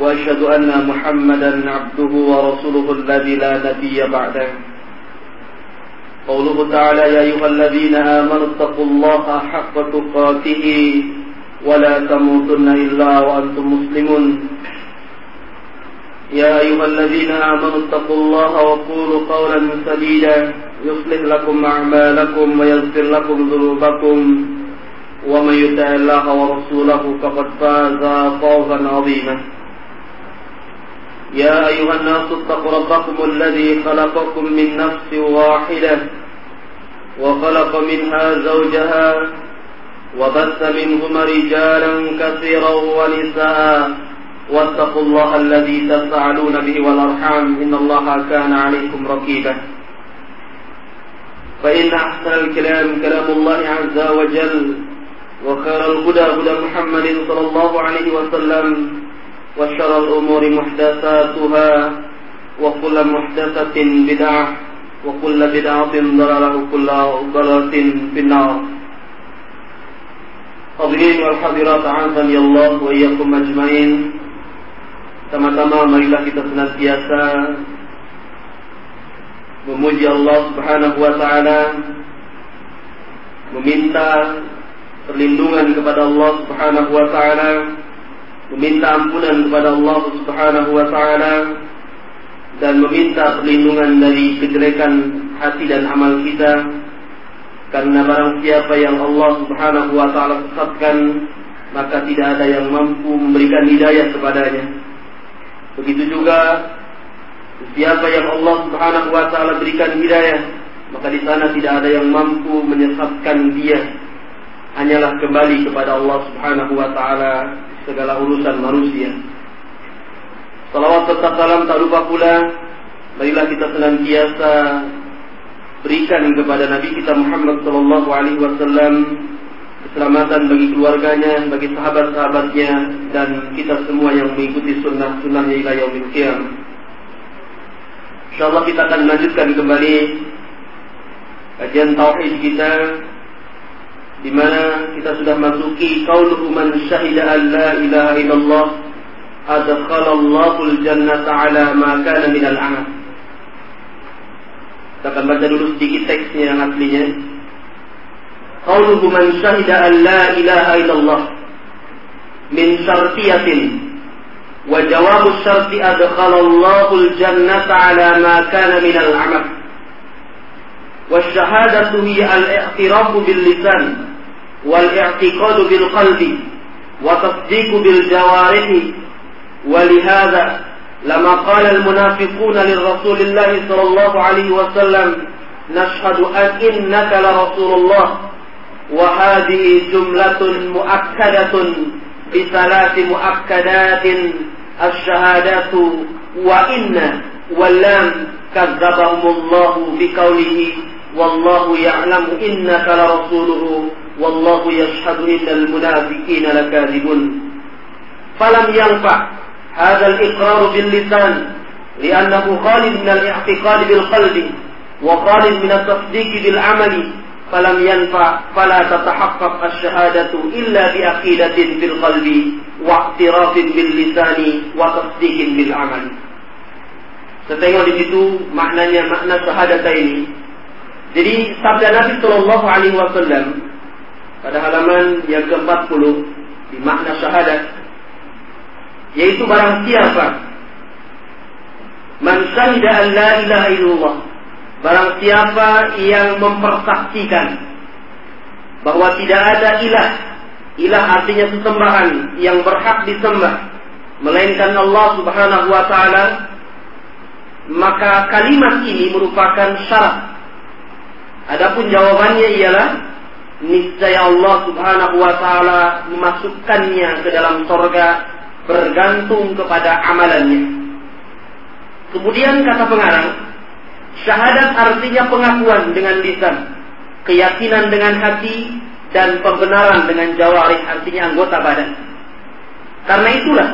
وأشهد أن محمدا عبده ورسوله الذي لا نبي بعده. قوله تعالى يا أيها الذين آمنوا اتقوا الله حق تقاته ولا تموتن إلا وأنتم مسلمون. يا أيها الذين آمنوا اتقوا الله وقولوا قولا سديدا يصلح لكم أعمالكم ويغفر لكم ذنوبكم ومن يطع الله ورسوله فقد فاز فوزا عظيما. يا أيها الناس اتقوا ربكم الذي خلقكم من نفس واحدة وخلق منها زوجها وبث منهما رجالا كثيرا ونساء واتقوا الله الذي تسألون به والأرحام إن الله كان عليكم رقيبا. فإن أحسن الكلام كلام الله عز وجل وخير الهدى هدى محمد صلى الله عليه وسلم وشر الأمور محدثاتها وكل محدثة بدعة وكل بدعة ضلالة وكل ضلالة في النار Hadirin wal hadirat azan ya Allah wa iyyakum ajmain. Sama-sama marilah kita senantiasa memuji Allah Subhanahu wa taala, meminta perlindungan kepada Allah Subhanahu wa taala, meminta ampunan kepada Allah Subhanahu wa taala dan meminta perlindungan dari kejelekan hati dan amal kita. Karena barang siapa yang Allah Subhanahu wa taala sesatkan maka tidak ada yang mampu memberikan hidayah kepadanya. Begitu juga siapa yang Allah Subhanahu wa taala berikan hidayah maka di sana tidak ada yang mampu menyesatkan dia. Hanyalah kembali kepada Allah Subhanahu wa taala segala urusan manusia Salawat serta salam tak lupa pula Marilah kita senantiasa berikan kepada Nabi kita Muhammad Sallallahu Alaihi Wasallam keselamatan bagi keluarganya, bagi sahabat-sahabatnya dan kita semua yang mengikuti sunnah-sunnahnya ila yaumil qiyamah. Insyaallah kita akan melanjutkan kembali kajian tauhid kita di mana kita sudah masuki qauluhu man syahida an la ilaha illallah adkhalallahu al-jannata ala ma kana min al-amal. Kita akan baca dulu sedikit teksnya yang aslinya. Qauluhu man syahida an la ilaha illallah min syartiyatin wa jawabu syarti adkhalallahu al-jannata ala ma kana min al-amal. والشهادة هي الاعتراف باللسان والاعتقاد بالقلب وتصديق بالجوارح. ولهذا لما قال المنافقون للرسول الله صلى الله عليه وسلم نشهد أن إنك لرسول الله وهذه جملة مؤكدة بثلاث مؤكدات الشهادات وإن واللام كذبهم الله بقوله والله يعلم إنك لرسوله والله يشهد إن المنافقين لكاذبون. فلم ينفع هذا الإقرار باللسان لأنه خالد من الاعتقاد بالقلب وخالد من التصديق بالعمل. فلم ينفع فلا تتحقق الشهادة إلا بعقيدة في القلب واعتراف باللسان وتصديق بالعمل. Saya tengok di situ maknanya makna syahadat ini. Jadi sabda Nabi Shallallahu Alaihi Wasallam pada halaman yang ke-40 di makna syahadat yaitu barang siapa man syahida an la ilaha illallah barang siapa yang mempersaksikan bahwa tidak ada ilah ilah artinya sesembahan yang berhak disembah melainkan Allah Subhanahu wa taala maka kalimat ini merupakan syarat adapun jawabannya ialah niscaya Allah Subhanahu wa taala memasukkannya ke dalam sorga bergantung kepada amalannya. Kemudian kata pengarang, syahadat artinya pengakuan dengan lisan, keyakinan dengan hati, dan pembenaran dengan jawarih artinya anggota badan. Karena itulah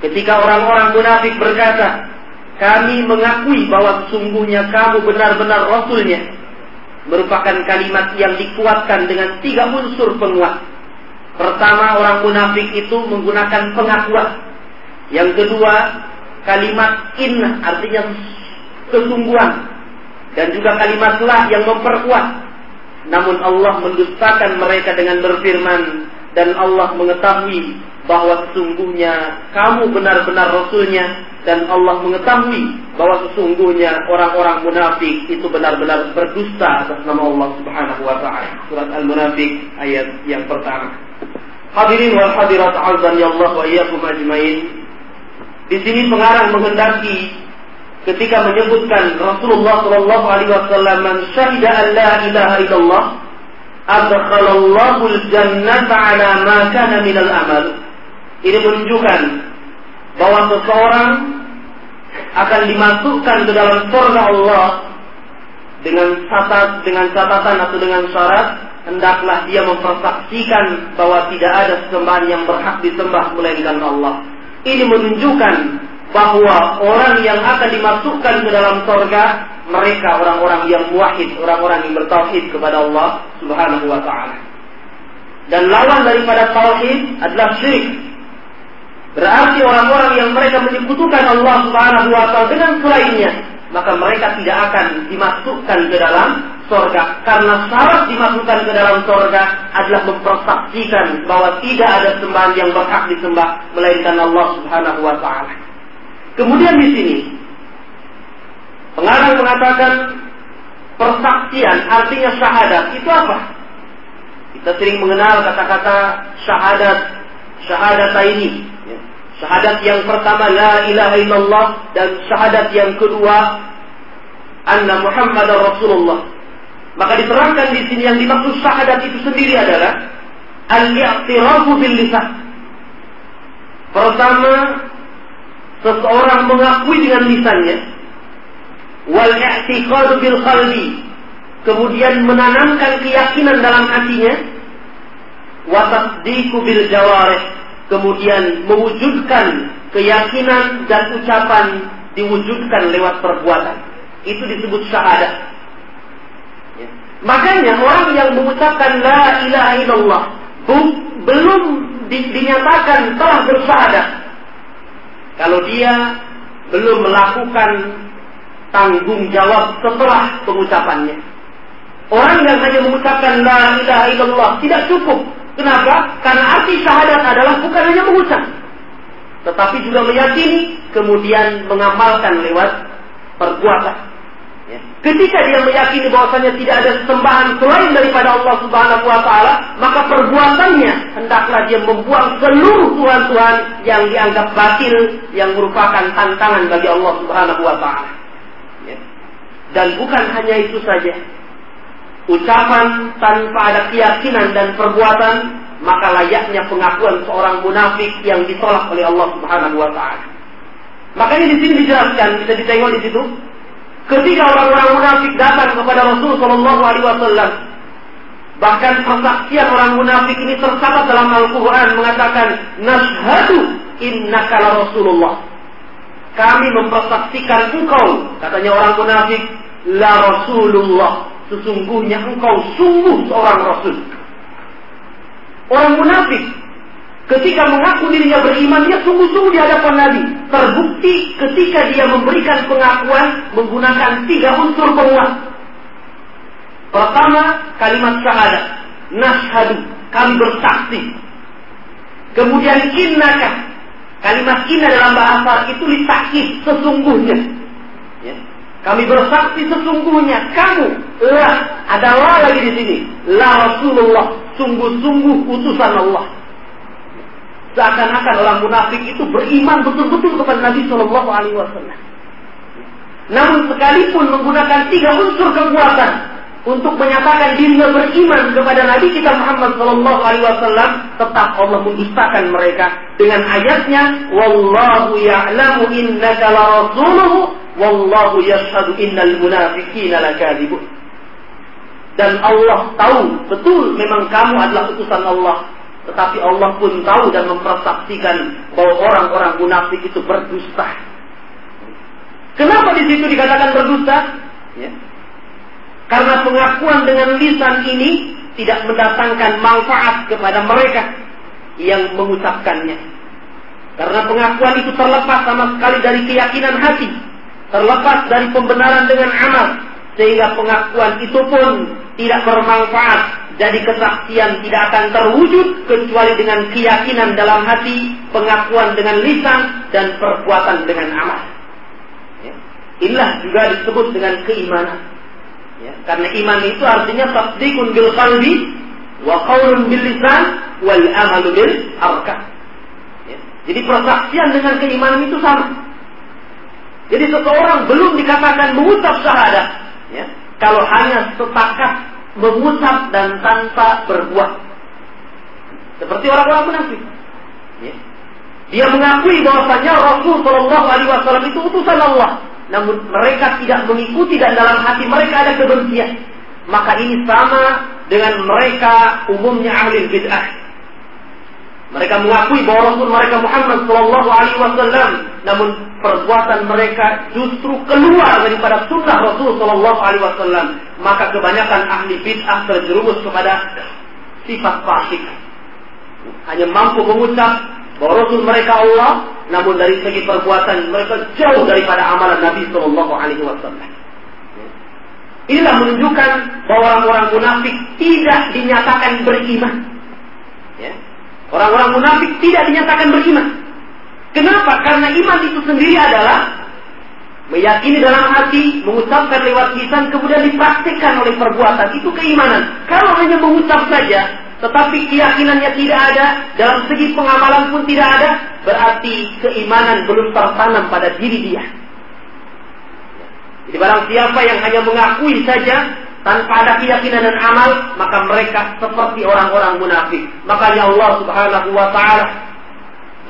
ketika orang-orang munafik berkata, kami mengakui bahwa sesungguhnya kamu benar-benar rasulnya, merupakan kalimat yang dikuatkan dengan tiga unsur penguat. Pertama, orang munafik itu menggunakan pengakuan. Yang kedua, kalimat in artinya kesungguhan. Dan juga kalimat lah yang memperkuat. Namun Allah mendustakan mereka dengan berfirman. Dan Allah mengetahui bahwa sesungguhnya kamu benar-benar Rasulnya dan Allah mengetahui bahwa sesungguhnya orang-orang munafik itu benar-benar berdusta atas nama Allah Subhanahu wa taala. Surat Al-Munafik ayat yang pertama. Hadirin wal hadirat azan ya Allah wa iyyakum ajmain. Di sini pengarang menghendaki ketika menyebutkan Rasulullah Shallallahu alaihi wasallam syahida an la ilaha illallah adkhalallahu al-jannata ala ma kana min al-amal ini menunjukkan bahwa seseorang akan dimasukkan ke dalam surga Allah dengan catat dengan catatan atau dengan syarat hendaklah dia mempersaksikan bahwa tidak ada sembahan yang berhak disembah melainkan Allah. Ini menunjukkan bahwa orang yang akan dimasukkan ke dalam surga mereka orang-orang yang muwahhid, orang-orang yang bertauhid kepada Allah Subhanahu wa taala. Dan lawan daripada tauhid adalah syirik. Berarti orang-orang yang mereka menyekutukan Allah Subhanahu wa taala dengan selainnya, maka mereka tidak akan dimasukkan ke dalam sorga. Karena syarat dimasukkan ke dalam sorga adalah mempersaksikan bahwa tidak ada sembahan yang berhak disembah melainkan Allah Subhanahu wa taala. Kemudian di sini pengarang mengatakan persaksian artinya syahadat itu apa? Kita sering mengenal kata-kata syahadat, syahadat ini Syahadat yang pertama la ilaha illallah dan syahadat yang kedua anna Muhammad Rasulullah. Maka diterangkan di sini yang dimaksud syahadat itu sendiri adalah al-i'tirafu bil lisan. Pertama, seseorang mengakui dengan lisannya wal i'tiqad bil qalbi. Kemudian menanamkan keyakinan dalam hatinya wa tasdiqu bil jawarih kemudian mewujudkan keyakinan dan ucapan diwujudkan lewat perbuatan. Itu disebut syahadat. Ya. Makanya orang yang mengucapkan la ilaha illallah belum di, dinyatakan telah bersyahadat. Kalau dia belum melakukan tanggung jawab setelah pengucapannya. Orang yang hanya mengucapkan la ilaha illallah tidak cukup Kenapa? Karena arti syahadat adalah bukan hanya mengucap, tetapi juga meyakini, kemudian mengamalkan lewat perbuatan. Ya. Ketika dia meyakini bahwasanya tidak ada sembahan selain daripada Allah Subhanahu wa taala, maka perbuatannya hendaklah dia membuang seluruh tuhan-tuhan yang dianggap batil yang merupakan tantangan bagi Allah Subhanahu wa taala. Ya. Dan bukan hanya itu saja, ucapan tanpa ada keyakinan dan perbuatan, maka layaknya pengakuan seorang munafik yang ditolak oleh Allah Subhanahu wa taala. Makanya di sini dijelaskan, bisa ditengok di situ, ketika orang-orang munafik datang kepada Rasul Shallallahu alaihi wasallam, bahkan persaksian orang munafik ini tercatat dalam Al-Qur'an mengatakan, "Nashhadu innaka la Rasulullah." Kami mempersaksikan engkau, katanya orang munafik, la Rasulullah sesungguhnya engkau sungguh seorang rasul. Orang munafik ketika mengaku dirinya beriman, dia sungguh-sungguh di hadapan Nabi. Terbukti ketika dia memberikan pengakuan menggunakan tiga unsur penguat. Pertama, kalimat syahadat. Nashadu, kami bersaksi. Kemudian innaka. Kalimat inna dalam bahasa itu litakid, sesungguhnya. Ya. Kami bersaksi sesungguhnya kamu lah adalah lagi di sini la Rasulullah sungguh-sungguh utusan Allah. Seakan-akan orang munafik itu beriman betul-betul kepada Nabi Shallallahu Alaihi Wasallam. Namun sekalipun menggunakan tiga unsur kekuatan untuk menyatakan dirinya beriman kepada Nabi kita Muhammad Shallallahu Alaihi Wasallam, tetap Allah mendustakan mereka dengan ayatnya, Wallahu ya'lamu innaka la rasuluhu wallahu yashhadu innal munafiqina lakadzibun. Dan Allah tahu betul memang kamu adalah utusan Allah. Tetapi Allah pun tahu dan mempersaksikan bahwa orang-orang munafik itu berdusta. Kenapa di situ dikatakan berdusta? Ya. Karena pengakuan dengan lisan ini tidak mendatangkan manfaat kepada mereka yang mengucapkannya. Karena pengakuan itu terlepas sama sekali dari keyakinan hati, terlepas dari pembenaran dengan amal, sehingga pengakuan itu pun tidak bermanfaat. Jadi kesaksian tidak akan terwujud kecuali dengan keyakinan dalam hati, pengakuan dengan lisan, dan perbuatan dengan amal. Ya. Inilah juga disebut dengan keimanan. Ya. Karena iman itu artinya tasdikun bil qalbi wa qaulun bil lisan wal amalu bil arkan. Ya. Jadi persaksian dengan keimanan itu sama. Jadi seseorang belum dikatakan mengucap syahadat, ya, kalau hanya sepakat mengucap dan tanpa berbuat. Seperti orang-orang munafik. Ya. Dia mengakui bahwasanya Rasul Shallallahu Alaihi Wasallam itu utusan Allah, namun mereka tidak mengikuti dan dalam hati mereka ada kebencian. Maka ini sama dengan mereka umumnya ahli bid'ah. Mereka mengakui bahwa Rasul mereka Muhammad Shallallahu Alaihi Wasallam, namun perbuatan mereka justru keluar daripada sunnah Rasul Shallallahu Alaihi Wasallam. Maka kebanyakan ahli bid'ah terjerumus kepada sifat fasik. Hanya mampu mengucap bahwa Rasul mereka Allah, namun dari segi perbuatan mereka jauh daripada amalan Nabi Shallallahu Alaihi Wasallam. Inilah menunjukkan bahwa orang-orang munafik tidak dinyatakan beriman. Ya. Orang-orang munafik tidak dinyatakan beriman. Kenapa? Karena iman itu sendiri adalah meyakini dalam hati, mengucapkan lewat lisan, kemudian dipraktikkan oleh perbuatan. Itu keimanan. Kalau hanya mengucap saja, tetapi keyakinannya tidak ada, dalam segi pengamalan pun tidak ada, berarti keimanan belum tertanam pada diri dia. Jadi barang siapa yang hanya mengakui saja tanpa ada keyakinan dan amal, maka mereka seperti orang-orang munafik. Makanya Allah Subhanahu wa taala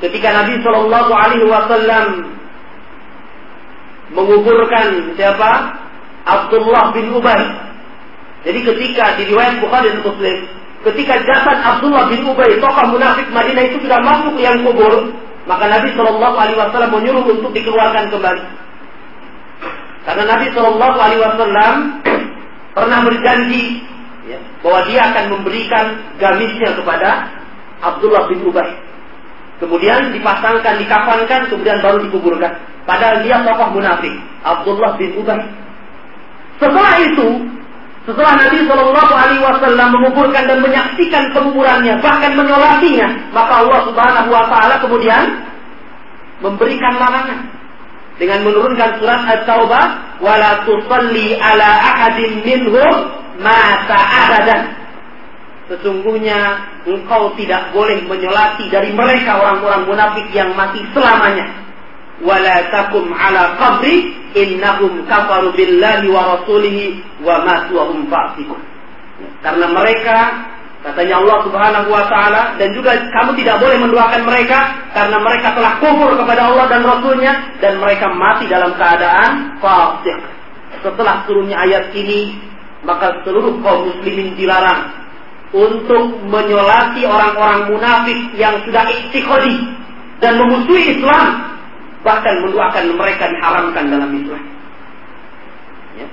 ketika Nabi Shallallahu alaihi wasallam menguburkan siapa? Abdullah bin Ubay. Jadi ketika di riwayat Bukhari dan Muslim, ketika jasad Abdullah bin Ubay, tokoh munafik Madinah itu sudah masuk yang kubur, maka Nabi Shallallahu alaihi wasallam menyuruh untuk dikeluarkan kembali. Karena Nabi Shallallahu Alaihi Wasallam pernah berjanji ya, bahwa dia akan memberikan gamisnya kepada Abdullah bin Ubay. Kemudian dipasangkan, dikafankan, kemudian baru dikuburkan. Padahal dia tokoh munafik, Abdullah bin Ubay. Setelah itu, setelah Nabi Shallallahu Alaihi Wasallam menguburkan dan menyaksikan penguburannya, bahkan menyolatinya, maka Allah Subhanahu Wa Taala kemudian memberikan larangan dengan menurunkan surat At-Taubah wala tusalli ala ahadin minhum mata abadan sesungguhnya engkau tidak boleh menyolati dari mereka orang-orang munafik yang mati selamanya wala takum ala qabri innahum kafaru billahi wa rasulihi wa matu wa hum karena mereka Katanya Allah Subhanahu wa taala dan juga kamu tidak boleh mendoakan mereka karena mereka telah kufur kepada Allah dan Rasulnya dan mereka mati dalam keadaan fasik. Setelah turunnya ayat ini, maka seluruh kaum muslimin dilarang untuk menyolati orang-orang munafik yang sudah istiqodi dan memusuhi Islam bahkan mendoakan mereka diharamkan dalam Islam. Ya.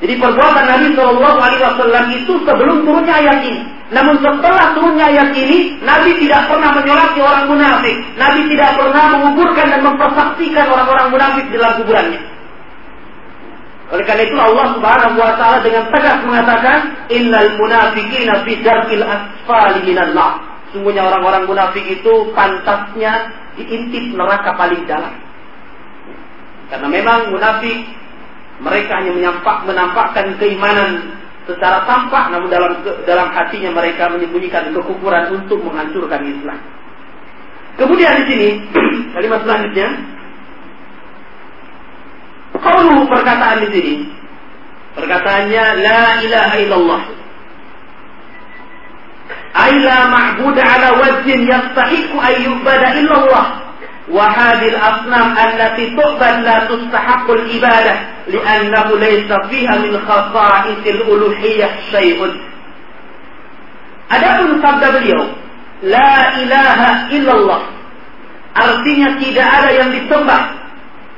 Jadi perbuatan Nabi Shallallahu Alaihi Wasallam itu sebelum turunnya ayat ini. Namun setelah turunnya ayat ini, Nabi tidak pernah menyolati orang munafik. Nabi tidak pernah menguburkan dan mempersaksikan orang-orang munafik dalam kuburannya. Oleh karena itu Allah Subhanahu wa taala dengan tegas mengatakan, "Innal munafiqina fi darkil asfali minan nar." Sungguhnya orang-orang munafik itu pantasnya diintip neraka paling dalam. Karena memang munafik mereka hanya menyampak, menampakkan keimanan secara tampak namun dalam dalam hatinya mereka menyembunyikan kekufuran untuk menghancurkan Islam. Kemudian di sini kalimat selanjutnya kalau perkataan di sini perkataannya la ilaha illallah ay la ma'budu ala wajhin yastahiqu an yu'bada illallah وهذه الأصنام التي تعبد لا تستحق العبادة لأنه ليس فيها من خصائص الألوهية شيء Adapun sabda beliau, La ilaha illallah. Artinya tidak ada yang disembah.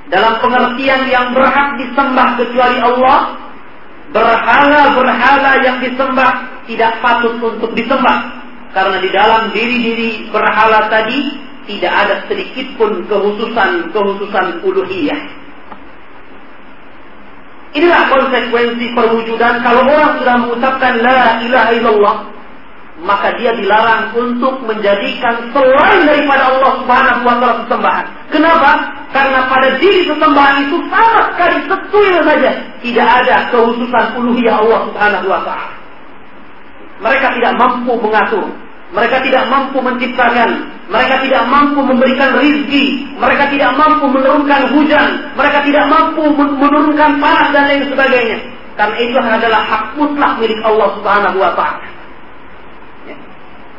dalam pengertian yang berhak disembah kecuali Allah. Berhala-berhala yang disembah tidak patut untuk disembah. Karena di dalam diri-diri berhala tadi tidak ada sedikit pun kehususan-kehususan uluhiyah. Inilah konsekuensi perwujudan kalau orang sudah mengucapkan la ilaha illallah maka dia dilarang untuk menjadikan selain daripada Allah Subhanahu wa taala sesembahan. Kenapa? Karena pada diri sesembahan itu sama sekali sesuai saja tidak ada kehususan uluhiyah Allah Subhanahu wa taala. Mereka tidak mampu mengatur mereka tidak mampu menciptakan, mereka tidak mampu memberikan rizki, mereka tidak mampu menurunkan hujan, mereka tidak mampu menurunkan panas dan lain sebagainya. Karena itu adalah hak mutlak milik Allah Subhanahu wa taala.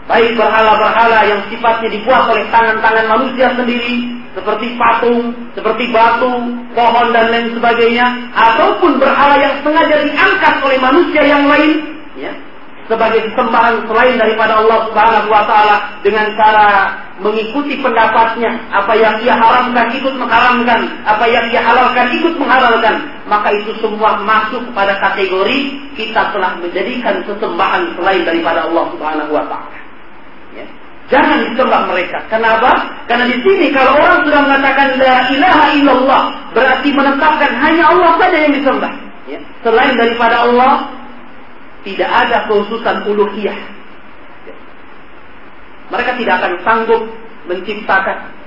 Baik berhala-berhala yang sifatnya dibuat oleh tangan-tangan manusia sendiri, seperti patung, seperti batu, pohon dan lain sebagainya, ataupun berhala yang sengaja diangkat oleh manusia yang lain, ya, sebagai sembahan selain daripada Allah Subhanahu wa taala dengan cara mengikuti pendapatnya apa yang ia haramkan ikut mengharamkan apa yang ia halalkan ikut menghalalkan maka itu semua masuk pada kategori kita telah menjadikan sesembahan selain daripada Allah Subhanahu wa taala. Jangan disembah mereka. Kenapa? Karena di sini kalau orang sudah mengatakan la ilaha illallah berarti menetapkan hanya Allah saja yang disembah. Ya. Selain daripada Allah tidak ada khususan uluhiyah. Mereka tidak akan sanggup menciptakan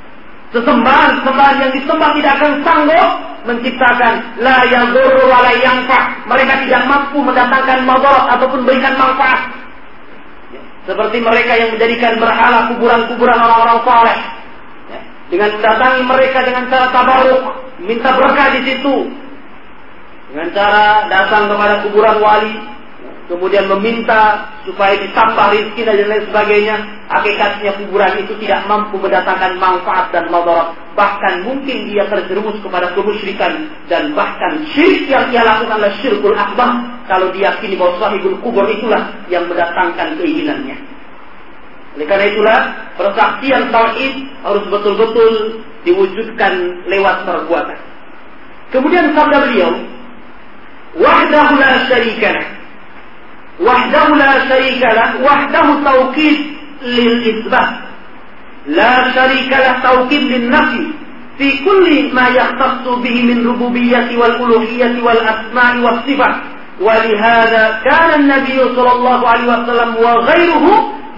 sesembahan-sesembahan yang disembah tidak akan sanggup menciptakan la yadurru wa la yanfa. Mereka tidak mampu mendatangkan madarat ataupun berikan manfaat. Seperti mereka yang menjadikan berhala kuburan-kuburan orang-orang saleh. Dengan mendatangi mereka dengan cara tabaruk, minta berkah di situ. Dengan cara datang kepada kuburan wali, kemudian meminta supaya ditambah rezeki dan lain sebagainya, hakikatnya kuburan itu tidak mampu mendatangkan manfaat dan madarat. Bahkan mungkin dia terjerumus kepada kemusyrikan dan bahkan syirik yang ia lakukan adalah syirkul akbar kalau dia kini bahwa sahibul kubur itulah yang mendatangkan keinginannya. Oleh karena itulah persaksian tauhid harus betul-betul diwujudkan lewat perbuatan. Kemudian sabda beliau, wahdahu la syarikalah وحده لا شريك له وحده توكيد للإثبات. لا شريك له توكيد للنفي. في كل ما يختص به من ربوبية والألوهية والأسماء والصفات. ولهذا كان النبي صلى الله عليه وسلم وغيره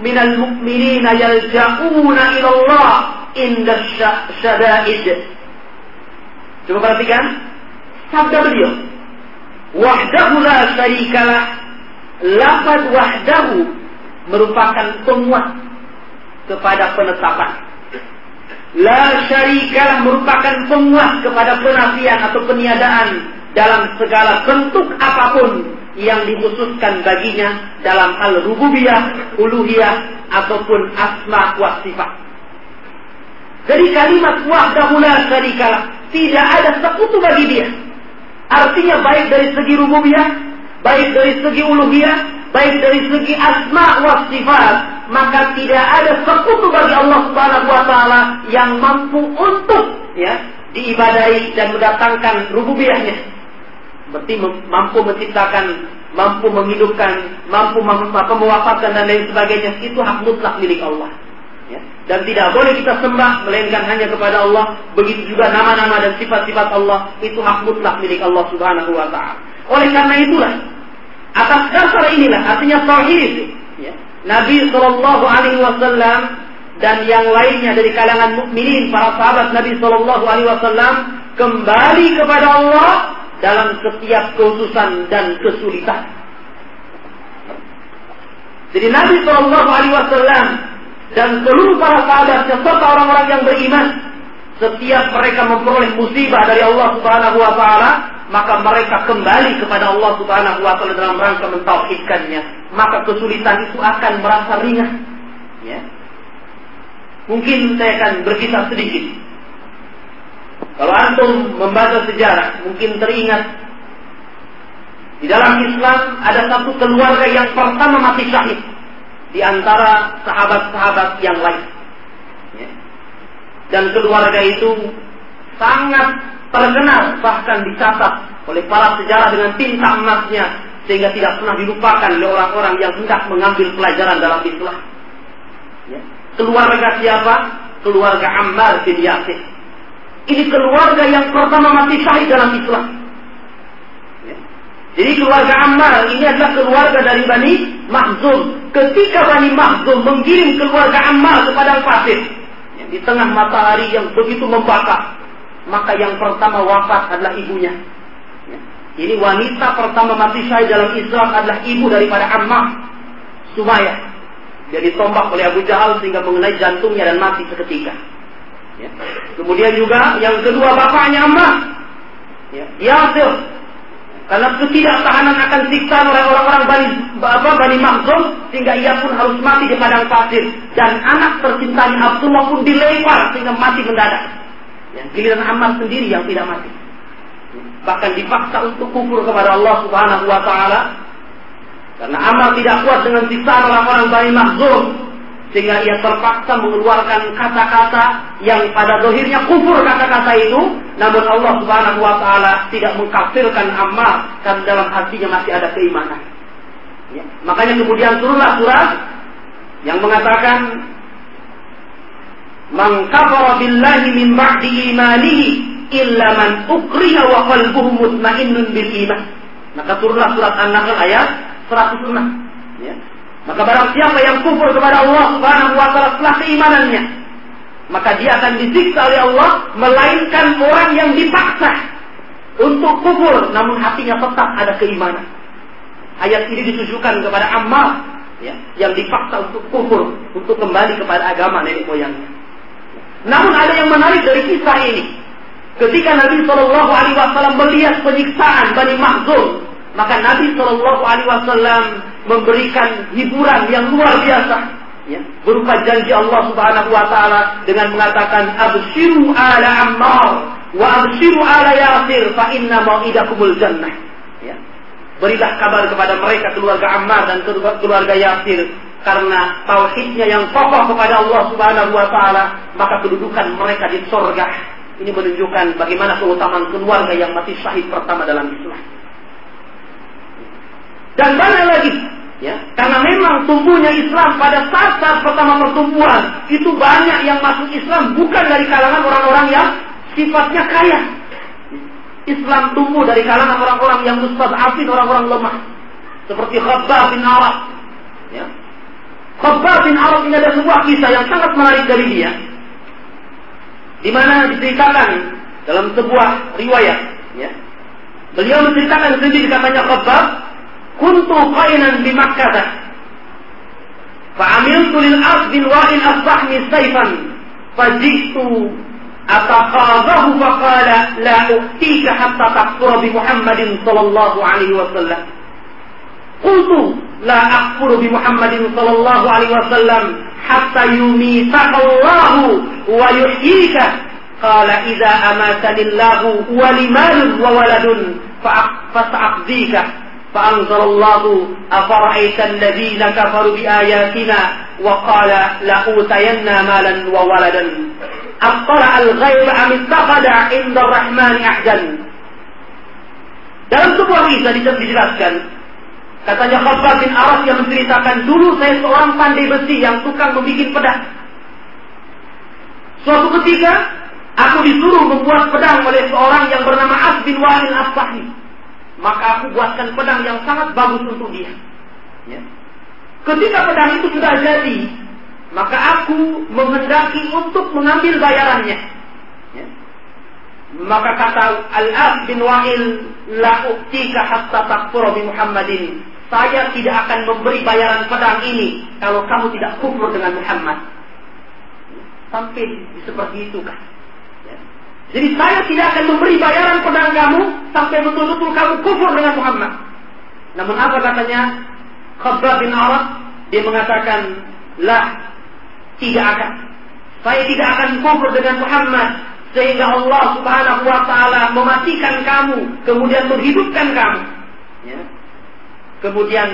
من المؤمنين يلجؤون إلى الله عند الشدائد Coba perhatikan. Sabda beliau. Wahdahu la syarikalah lafaz wahdahu merupakan penguat kepada penetapan. La syarikalah merupakan penguat kepada penafian atau peniadaan dalam segala bentuk apa pun yang dikhususkan baginya dalam hal rububiyah, uluhiyah ataupun asma wa sifat. Jadi kalimat wahdahu la syarikalah tidak ada sekutu bagi dia. Artinya baik dari segi rububiyah baik dari segi uluhiyah, baik dari segi asma wa sifat, maka tidak ada sekutu bagi Allah Subhanahu wa taala yang mampu untuk ya diibadai dan mendatangkan rububiyahnya. Berarti mampu menciptakan, mampu menghidupkan, mampu mewafatkan dan lain sebagainya itu hak mutlak milik Allah. Ya. Dan tidak boleh kita sembah melainkan hanya kepada Allah. Begitu juga nama-nama dan sifat-sifat Allah itu hak mutlak milik Allah Subhanahu wa taala. Oleh karena itulah Atas dasar inilah artinya tauhid. Ya. Nabi Shallallahu Alaihi Wasallam dan yang lainnya dari kalangan mukminin para sahabat Nabi Shallallahu Alaihi Wasallam kembali kepada Allah dalam setiap kekhususan dan kesulitan. Jadi Nabi Shallallahu Alaihi Wasallam dan seluruh para sahabat serta orang-orang yang beriman setiap mereka memperoleh musibah dari Allah Subhanahu Wa Taala maka mereka kembali kepada Allah Subhanahu wa taala dalam rangka mentauhidkannya, maka kesulitan itu akan merasa ringan. Ya. Mungkin saya akan berkisah sedikit Kalau antum membaca sejarah, mungkin teringat di dalam Islam ada satu keluarga yang pertama mati syahid di antara sahabat-sahabat yang lain. Ya. Dan keluarga itu sangat terkenal bahkan dicatat oleh para sejarah dengan tinta emasnya sehingga tidak pernah dilupakan oleh orang-orang yang hendak mengambil pelajaran dalam Islam. Ya. Keluarga siapa? Keluarga Ammar bin Yasir. Ini keluarga yang pertama mati syahid dalam Islam. Ya. Jadi keluarga Ammar ini adalah keluarga dari Bani Mahzum. Ketika Bani Mahzum mengirim keluarga Ammar ke padang pasir, ya, di tengah matahari yang begitu membakar, maka yang pertama wafat adalah ibunya. Ya. Ini wanita pertama mati syahid dalam Islam adalah ibu daripada Ammar, Sumaya. Dia ditombak oleh Abu Jahal sehingga mengenai jantungnya dan mati seketika. Ya. Kemudian juga yang kedua bapaknya Ammar. Ya. Yasir. Karena ketidaktahanan akan siksa oleh orang-orang Bani, apa, Bani Makhzum sehingga ia pun harus mati di padang pasir dan anak tercintanya Abdullah pun dilempar sehingga mati mendadak. Yang giliran Ammar sendiri yang tidak mati. Bahkan dipaksa untuk kufur kepada Allah Subhanahu wa taala karena Ammar tidak kuat dengan siksaan orang-orang Bani Makhzum sehingga ia terpaksa mengeluarkan kata-kata yang pada dohirnya kufur kata-kata itu, namun Allah Subhanahu wa taala tidak mengkafirkan Ammar karena dalam hatinya masih ada keimanan. Ya. Makanya kemudian turunlah surat yang mengatakan Man kafara billahi min ba'di imanihi illa man ukriha wa qalbuhu mutmainnun bil iman. Maka turunlah surat An-Nahl ayat 106. Ya. Maka barang siapa yang kufur kepada Allah Subhanahu wa taala setelah keimanannya, maka dia akan disiksa oleh Allah melainkan orang yang dipaksa untuk kufur namun hatinya tetap ada keimanan. Ayat ini ditujukan kepada Ammar ya, yang dipaksa untuk kufur, untuk kembali kepada agama nenek moyangnya. Namun ada yang menarik dari kisah ini. Ketika Nabi Shallallahu Alaihi Wasallam melihat penyiksaan Bani Mahzum, maka Nabi Shallallahu Alaihi Wasallam memberikan hiburan yang luar biasa ya, berupa janji Allah Subhanahu wa taala dengan mengatakan absyiru ala Ammar wa absyiru ala Yasir fa inna mau'idakumul jannah ya. Berilah kabar kepada mereka keluarga Ammar dan keluarga Yasir karena tauhidnya yang kokoh kepada Allah Subhanahu wa taala maka kedudukan mereka di sorga ini menunjukkan bagaimana keutamaan keluarga yang mati syahid pertama dalam Islam dan banyak lagi Ya, karena memang tumbuhnya Islam pada saat-saat pertama pertumbuhan itu banyak yang masuk Islam bukan dari kalangan orang-orang yang sifatnya kaya. Islam tumbuh dari kalangan orang-orang yang mustadafin, orang-orang lemah. Seperti Khabbab bin Arab. Ya. Khabbab bin Arab ini ada sebuah kisah yang sangat menarik dari dia. Di mana diceritakan dalam sebuah riwayat. Ya. Beliau menceritakan sendiri katanya Khabbab kuntu qainan di Makkah fa'amiltu lil ard bin wa'il asbahni sayfan fajitu ataqadahu faqala la u'tika hatta takfura bi Muhammadin sallallahu alaihi wasallam qultu la akfuru bi Muhammadin sallallahu alaihi wasallam hatta yumitaka Allah wa yuhyika قال إذا أماتني الله ولمال وولد فسأقضيك فأنزل الله أفرأيت الذين كفروا بآياتنا وقال لأوتين مالا وولدا أطلع الغيب أم اتخذ عند الرحمن أحدا Dalam sebuah kisah dijelaskan, katanya Khabbab bin Aras yang menceritakan dulu saya seorang pandai besi yang tukang membuat pedang. Suatu ketika aku disuruh membuat pedang oleh seorang yang bernama As bin Wahil As-Sahih maka aku buatkan pedang yang sangat bagus untuk dia. Ya. Ketika pedang itu sudah jadi, maka aku menghendaki untuk mengambil bayarannya. Ya. Maka kata Al-As bin Wa'il, La uktika hatta takfura bi Muhammadin. Saya tidak akan memberi bayaran pedang ini kalau kamu tidak kufur dengan Muhammad. Sampai seperti itu kan. Jadi saya tidak akan memberi bayaran pedang kamu sampai betul-betul kamu kufur dengan Muhammad. Namun apa katanya? Khabbab bin Arab dia mengatakan, lah tidak akan. Saya tidak akan kufur dengan Muhammad sehingga Allah Subhanahu wa taala mematikan kamu kemudian menghidupkan kamu ya. Kemudian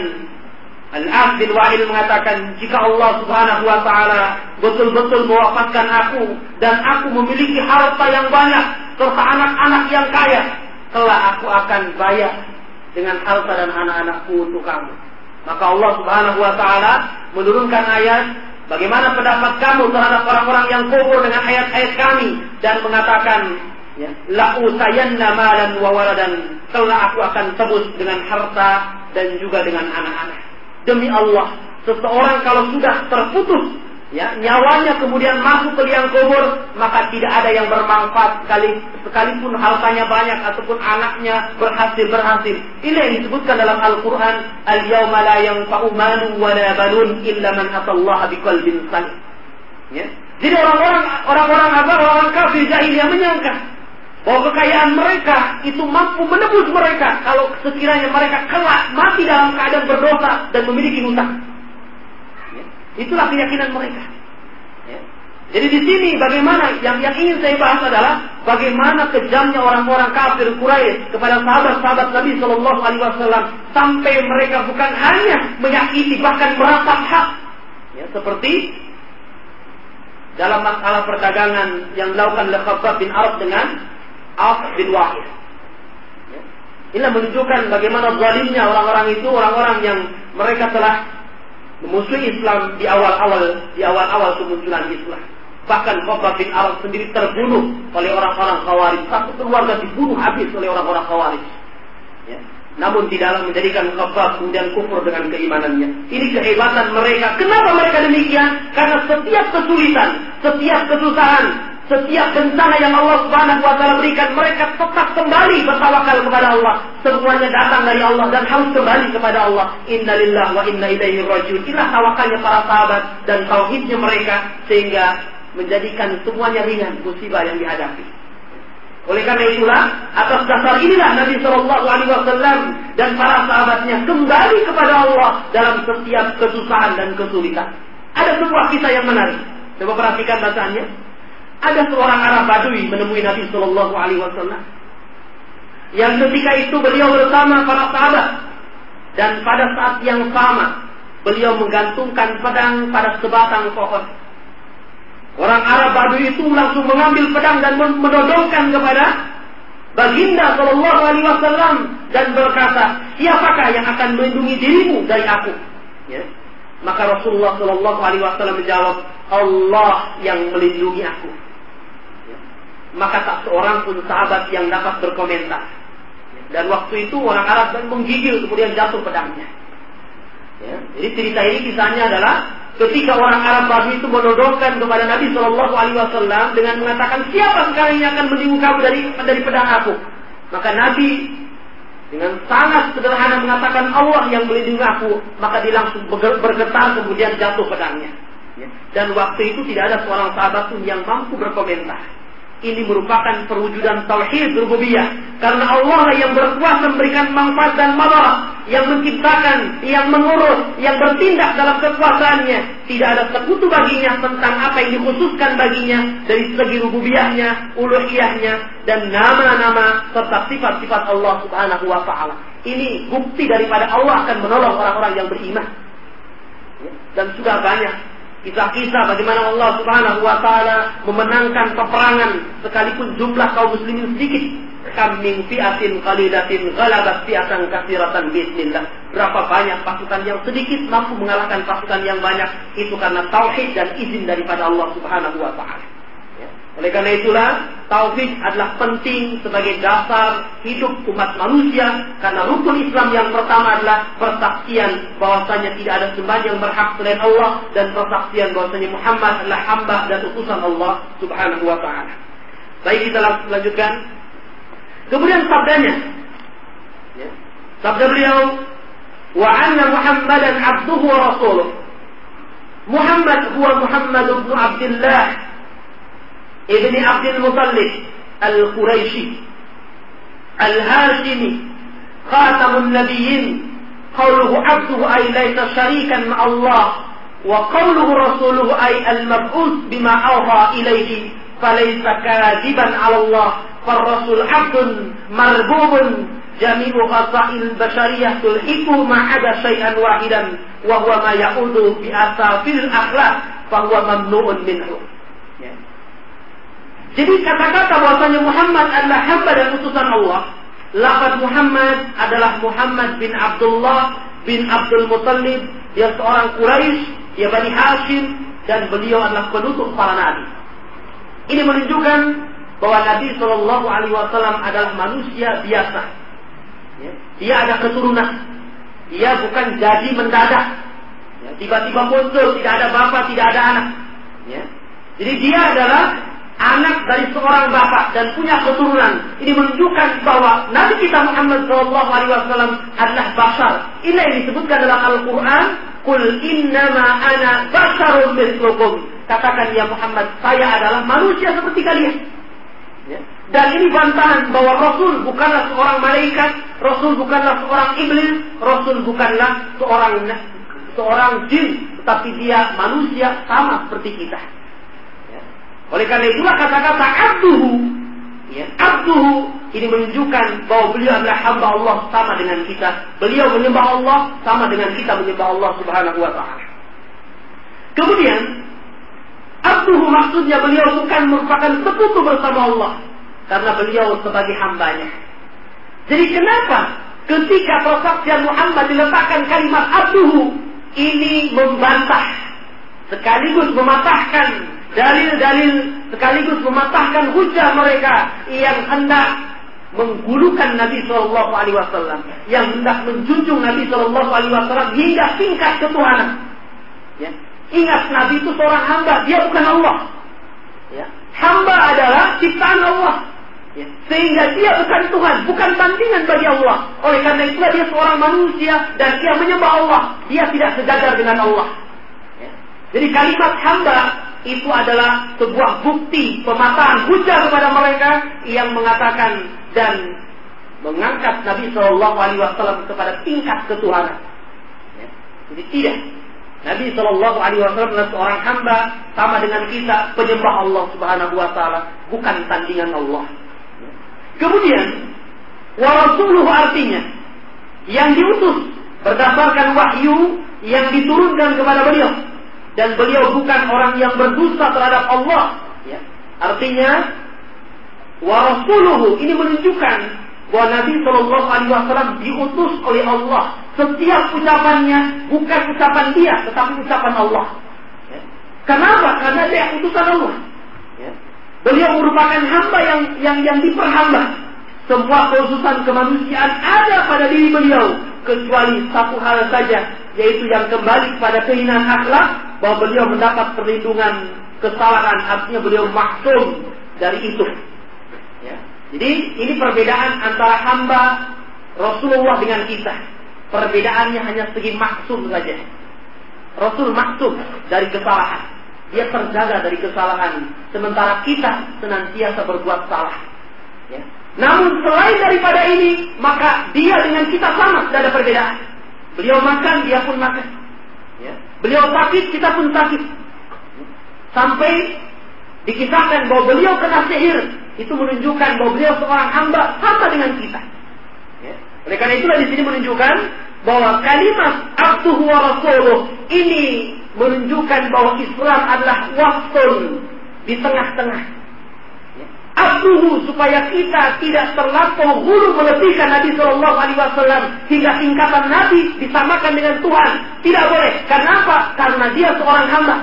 Al-As bin Wa'il mengatakan, jika Allah subhanahu wa ta'ala betul-betul mewafatkan aku, dan aku memiliki harta yang banyak, serta anak-anak yang kaya, telah aku akan bayar dengan harta dan anak-anakku untuk kamu. Maka Allah subhanahu wa ta'ala menurunkan ayat, bagaimana pendapat kamu terhadap orang-orang yang kubur dengan ayat-ayat kami, dan mengatakan, ya, La'u sayanna malan wa waladan, telah aku akan tebus dengan harta dan juga dengan anak-anak. Demi Allah, seseorang kalau sudah terputus ya nyawanya kemudian masuk ke liang kubur maka tidak ada yang bermanfaat sekali sekalipun hartanya banyak ataupun anaknya berhasil berhasil ini yang disebutkan dalam Al-Qur'an al-yauma la yanfa'u malun wa la banun illa man atallaha biqalbin salim. Ya. Jadi orang-orang orang-orang apa? Orang kafir jahiliyah menyangka bahwa kekayaan mereka itu mampu menebus mereka kalau sekiranya mereka kelak mati dalam keadaan berdosa dan memiliki hutang. Ya. Itulah keyakinan mereka. Ya. Jadi di sini bagaimana yang yang ingin saya bahas adalah bagaimana kejamnya orang-orang kafir Quraisy kepada sahabat-sahabat Nabi Shallallahu Alaihi Wasallam sampai mereka bukan hanya menyakiti bahkan meratap hak, ya, seperti dalam masalah perdagangan yang dilakukan oleh bin Arab dengan Auf bin Wahid. Ini menunjukkan bagaimana zalimnya orang-orang itu, orang-orang yang mereka telah memusuhi Islam di awal-awal di awal-awal kemunculan Islam. Bahkan Khabbab bin Arab sendiri terbunuh oleh orang-orang Khawarij. Satu keluarga dibunuh habis oleh orang-orang Khawarij. Ya. Namun tidaklah menjadikan Khabbab kemudian kufur dengan keimanannya. Ini kehebatan mereka. Kenapa mereka demikian? Karena setiap kesulitan, setiap kesusahan, setiap bencana yang Allah Subhanahu wa taala berikan, mereka tetap kembali bertawakal kepada Allah. Semuanya datang dari Allah dan harus kembali kepada Allah. Innalillah wa inna ilaihi rajiun. Inilah tawakalnya para sahabat dan tauhidnya mereka sehingga menjadikan semuanya ringan musibah yang dihadapi. Oleh karena itulah atas dasar inilah Nabi Shallallahu Alaihi Wasallam dan para sahabatnya kembali kepada Allah dalam setiap kesusahan dan kesulitan. Ada sebuah kisah yang menarik. Coba perhatikan bacanya. Ada seorang Arab Badui menemui Nabi Shallallahu Alaihi Wasallam. Yang ketika itu beliau bersama para sahabat dan pada saat yang sama beliau menggantungkan pedang pada sebatang pohon. Orang Arab Badui itu langsung mengambil pedang dan menodongkan kepada Baginda Shallallahu Alaihi Wasallam dan berkata, siapakah yang akan melindungi dirimu dari aku? Ya. Maka Rasulullah Shallallahu Alaihi Wasallam menjawab, Allah yang melindungi aku maka tak seorang pun sahabat yang dapat berkomentar. Dan waktu itu orang Arab dan menggigil kemudian jatuh pedangnya. Ya, jadi cerita ini kisahnya adalah ketika orang Arab Badui itu menodongkan kepada Nabi Shallallahu Alaihi Wasallam dengan mengatakan siapa sekarang yang akan melindungi kamu dari dari pedang aku. Maka Nabi dengan sangat sederhana mengatakan Allah yang melindungi aku, maka dia langsung bergetar kemudian jatuh pedangnya. Ya, dan waktu itu tidak ada seorang sahabat pun yang mampu berkomentar ini merupakan perwujudan tauhid rububiyah karena Allah yang berkuasa memberikan manfaat dan madarat yang menciptakan, yang mengurus, yang bertindak dalam kekuasaannya tidak ada sekutu baginya tentang apa yang dikhususkan baginya dari segi rububiyahnya, uluhiyahnya dan nama-nama serta sifat-sifat Allah Subhanahu wa taala. Ini bukti daripada Allah akan menolong orang-orang yang beriman. Dan sudah banyak Kisah-kisah bagaimana Allah Subhanahu wa taala memenangkan peperangan sekalipun jumlah kaum muslimin sedikit. Kam min fi'atin qalilatin ghalabat fi'atan katsiratan bismillah. Berapa banyak pasukan yang sedikit mampu mengalahkan pasukan yang banyak itu karena tauhid dan izin daripada Allah Subhanahu wa taala. Oleh karena itulah, tauhid adalah penting sebagai dasar hidup umat manusia karena rukun Islam yang pertama adalah persaksian bahwasanya tidak ada sembahan yang berhak selain Allah dan persaksian bahwasanya Muhammad adalah hamba dan utusan Allah Subhanahu wa taala. Baik kita lanjutkan. Kemudian sabdanya. Ya. Sabda beliau, "Wa anna Muhammadan abduhu wa rasuluh." Muhammad huwa Muhammad bin Abdullah ابن عبد المطلب القريشي الهاشمي خاتم النبيين قوله عبده أي ليس شريكا مع الله وقوله رسوله أي المبعوث بما أوحى إليه فليس كاذبا على الله فالرسول عبد مربوب جميع خصائص البشرية تلحقه ما عدا شيئا واحدا وهو ما يعود بأساس الأخلاق فهو ممنوع منه. Jadi kata-kata bahwasanya Muhammad adalah hamba dan utusan Allah Lafaz Muhammad adalah Muhammad bin Abdullah bin Abdul Muttalib. Dia seorang Quraisy, dia Bani Hashim, dan beliau adalah penutup para nabi. Ini menunjukkan bahwa Nabi Shallallahu Alaihi Wasallam adalah manusia biasa. Ya. Dia ada keturunan. Dia bukan jadi mendadak. Ya. Tiba-tiba muncul, tidak ada bapak, tidak ada anak. Ya. Jadi dia adalah anak dari seorang bapak dan punya keturunan. Ini menunjukkan bahwa Nabi kita Muhammad SAW adalah basar. Ini yang disebutkan dalam Al-Quran. Kul innama ana basarun mislukum. Katakan ya Muhammad, saya adalah manusia seperti kalian. Ya. Dan ini bantahan bahwa Rasul bukanlah seorang malaikat, Rasul bukanlah seorang iblis, Rasul bukanlah seorang seorang jin, tetapi dia manusia sama seperti kita. Oleh karena itulah kata-kata abduhu, ya, abduhu ini menunjukkan bahwa beliau adalah hamba Allah sama dengan kita. Beliau menyembah Allah sama dengan kita menyembah Allah Subhanahu wa taala. Kemudian abduhu maksudnya beliau bukan merupakan sekutu bersama Allah karena beliau sebagai hambanya. Jadi kenapa ketika persaksian Muhammad diletakkan kalimat abduhu ini membantah sekaligus mematahkan dalil-dalil sekaligus mematahkan hujah mereka yang hendak menggulukan Nabi Shallallahu Alaihi Wasallam, yang hendak menjunjung Nabi Shallallahu Alaihi Wasallam hingga tingkat ketuhanan. Ya. Ingat Nabi itu seorang hamba, dia bukan Allah. Ya. Hamba adalah ciptaan Allah. Ya. Sehingga dia bukan Tuhan, bukan tandingan bagi Allah. Oleh karena itu dia seorang manusia dan dia menyembah Allah. Dia tidak sejajar dengan Allah. Ya. Jadi kalimat hamba itu adalah sebuah bukti pematahan hujah kepada mereka yang mengatakan dan mengangkat Nabi Shallallahu Alaihi Wasallam kepada tingkat ketuhanan. Ya. Jadi tidak. Nabi Shallallahu Alaihi Wasallam adalah seorang hamba sama dengan kita penyembah Allah Subhanahu Wa Taala bukan tandingan Allah. Ya. Kemudian warasuluh artinya yang diutus berdasarkan wahyu yang diturunkan kepada beliau dan beliau bukan orang yang berdusta terhadap Allah. Ya. Artinya, warasuluhu ini menunjukkan bahwa Nabi Shallallahu Alaihi Wasallam diutus oleh Allah. Setiap ucapannya bukan ucapan dia, tetapi ucapan Allah. Ya. Kenapa? Karena dia utusan Allah. Ya. Beliau merupakan hamba yang yang yang diperhamba. Semua khususan kemanusiaan ada pada diri beliau kecuali satu hal saja yaitu yang kembali kepada keinginan akhlak bahwa beliau mendapat perlindungan kesalahan artinya beliau maksum dari itu. Ya. Jadi ini perbedaan antara hamba Rasulullah dengan kita. Perbedaannya hanya segi maksum saja. Rasul maksum dari kesalahan. Dia terjaga dari kesalahan. Sementara kita senantiasa berbuat salah. Ya. Namun selain daripada ini, maka dia dengan kita sama, tidak ada perbedaan. Beliau makan, dia pun makan. Ya. Beliau sakit, kita pun sakit. Sampai dikisahkan bahwa beliau kena sihir. Itu menunjukkan bahwa beliau seorang hamba sama dengan kita. Ya. Oleh karena itulah di sini menunjukkan bahwa kalimat abduhu wa rasuluh ini menunjukkan bahwa Islam adalah waktu di tengah-tengah. Abduhu supaya kita tidak terlampau hulu melebihkan Nabi Shallallahu Alaihi Wasallam hingga tingkatan Nabi disamakan dengan Tuhan. Tidak boleh. Kenapa? Karena dia seorang hamba.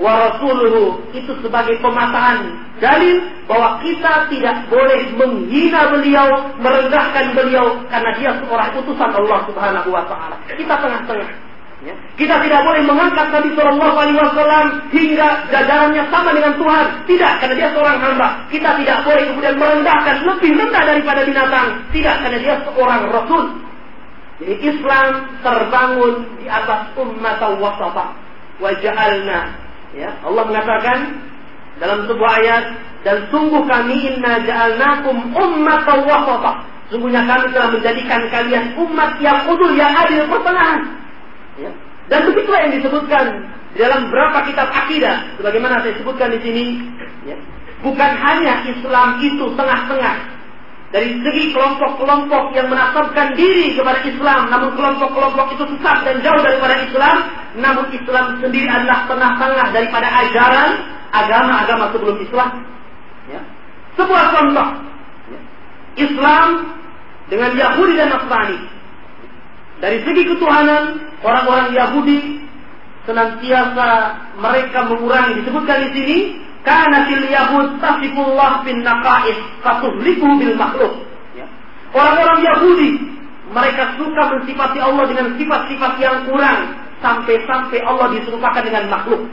Wa rasuluhu itu sebagai pematahan dalil bahwa kita tidak boleh menghina beliau, merendahkan beliau karena dia seorang utusan Allah Subhanahu wa taala. Kita tengah-tengah. Kita tidak boleh mengangkat Nabi Shallallahu Alaihi Wasallam hingga jajarannya sama dengan Tuhan. Tidak, karena dia seorang hamba. Kita tidak boleh kemudian merendahkan lebih rendah daripada binatang. Tidak, karena dia seorang Rasul. Jadi Islam terbangun di atas umat wasata. Waja'alna. Ya, Allah mengatakan dalam sebuah ayat dan sungguh kami inna ja'alnakum ummat wasata. Sungguhnya kami telah menjadikan kalian umat yang udul yang adil pertengahan. Ya. Dan begitulah yang disebutkan di dalam beberapa kitab akidah, sebagaimana saya sebutkan di sini, ya, bukan hanya Islam itu tengah-tengah, dari segi kelompok-kelompok yang menasabkan diri kepada Islam, namun kelompok-kelompok itu sesat dan jauh daripada Islam, namun Islam sendiri adalah tengah-tengah daripada ajaran agama-agama sebelum Islam. Ya. Sebuah contoh, ya. Islam dengan Yahudi dan Nasrani. Dari segi ketuhanan, orang-orang Yahudi senantiasa mereka mengurangi disebutkan di sini karena fil yahud tasifullah bin naqais fatuhliku bil makhluk. Ya. Orang-orang Yahudi mereka suka mensifati Allah dengan sifat-sifat yang kurang sampai-sampai Allah diserupakan dengan makhluk.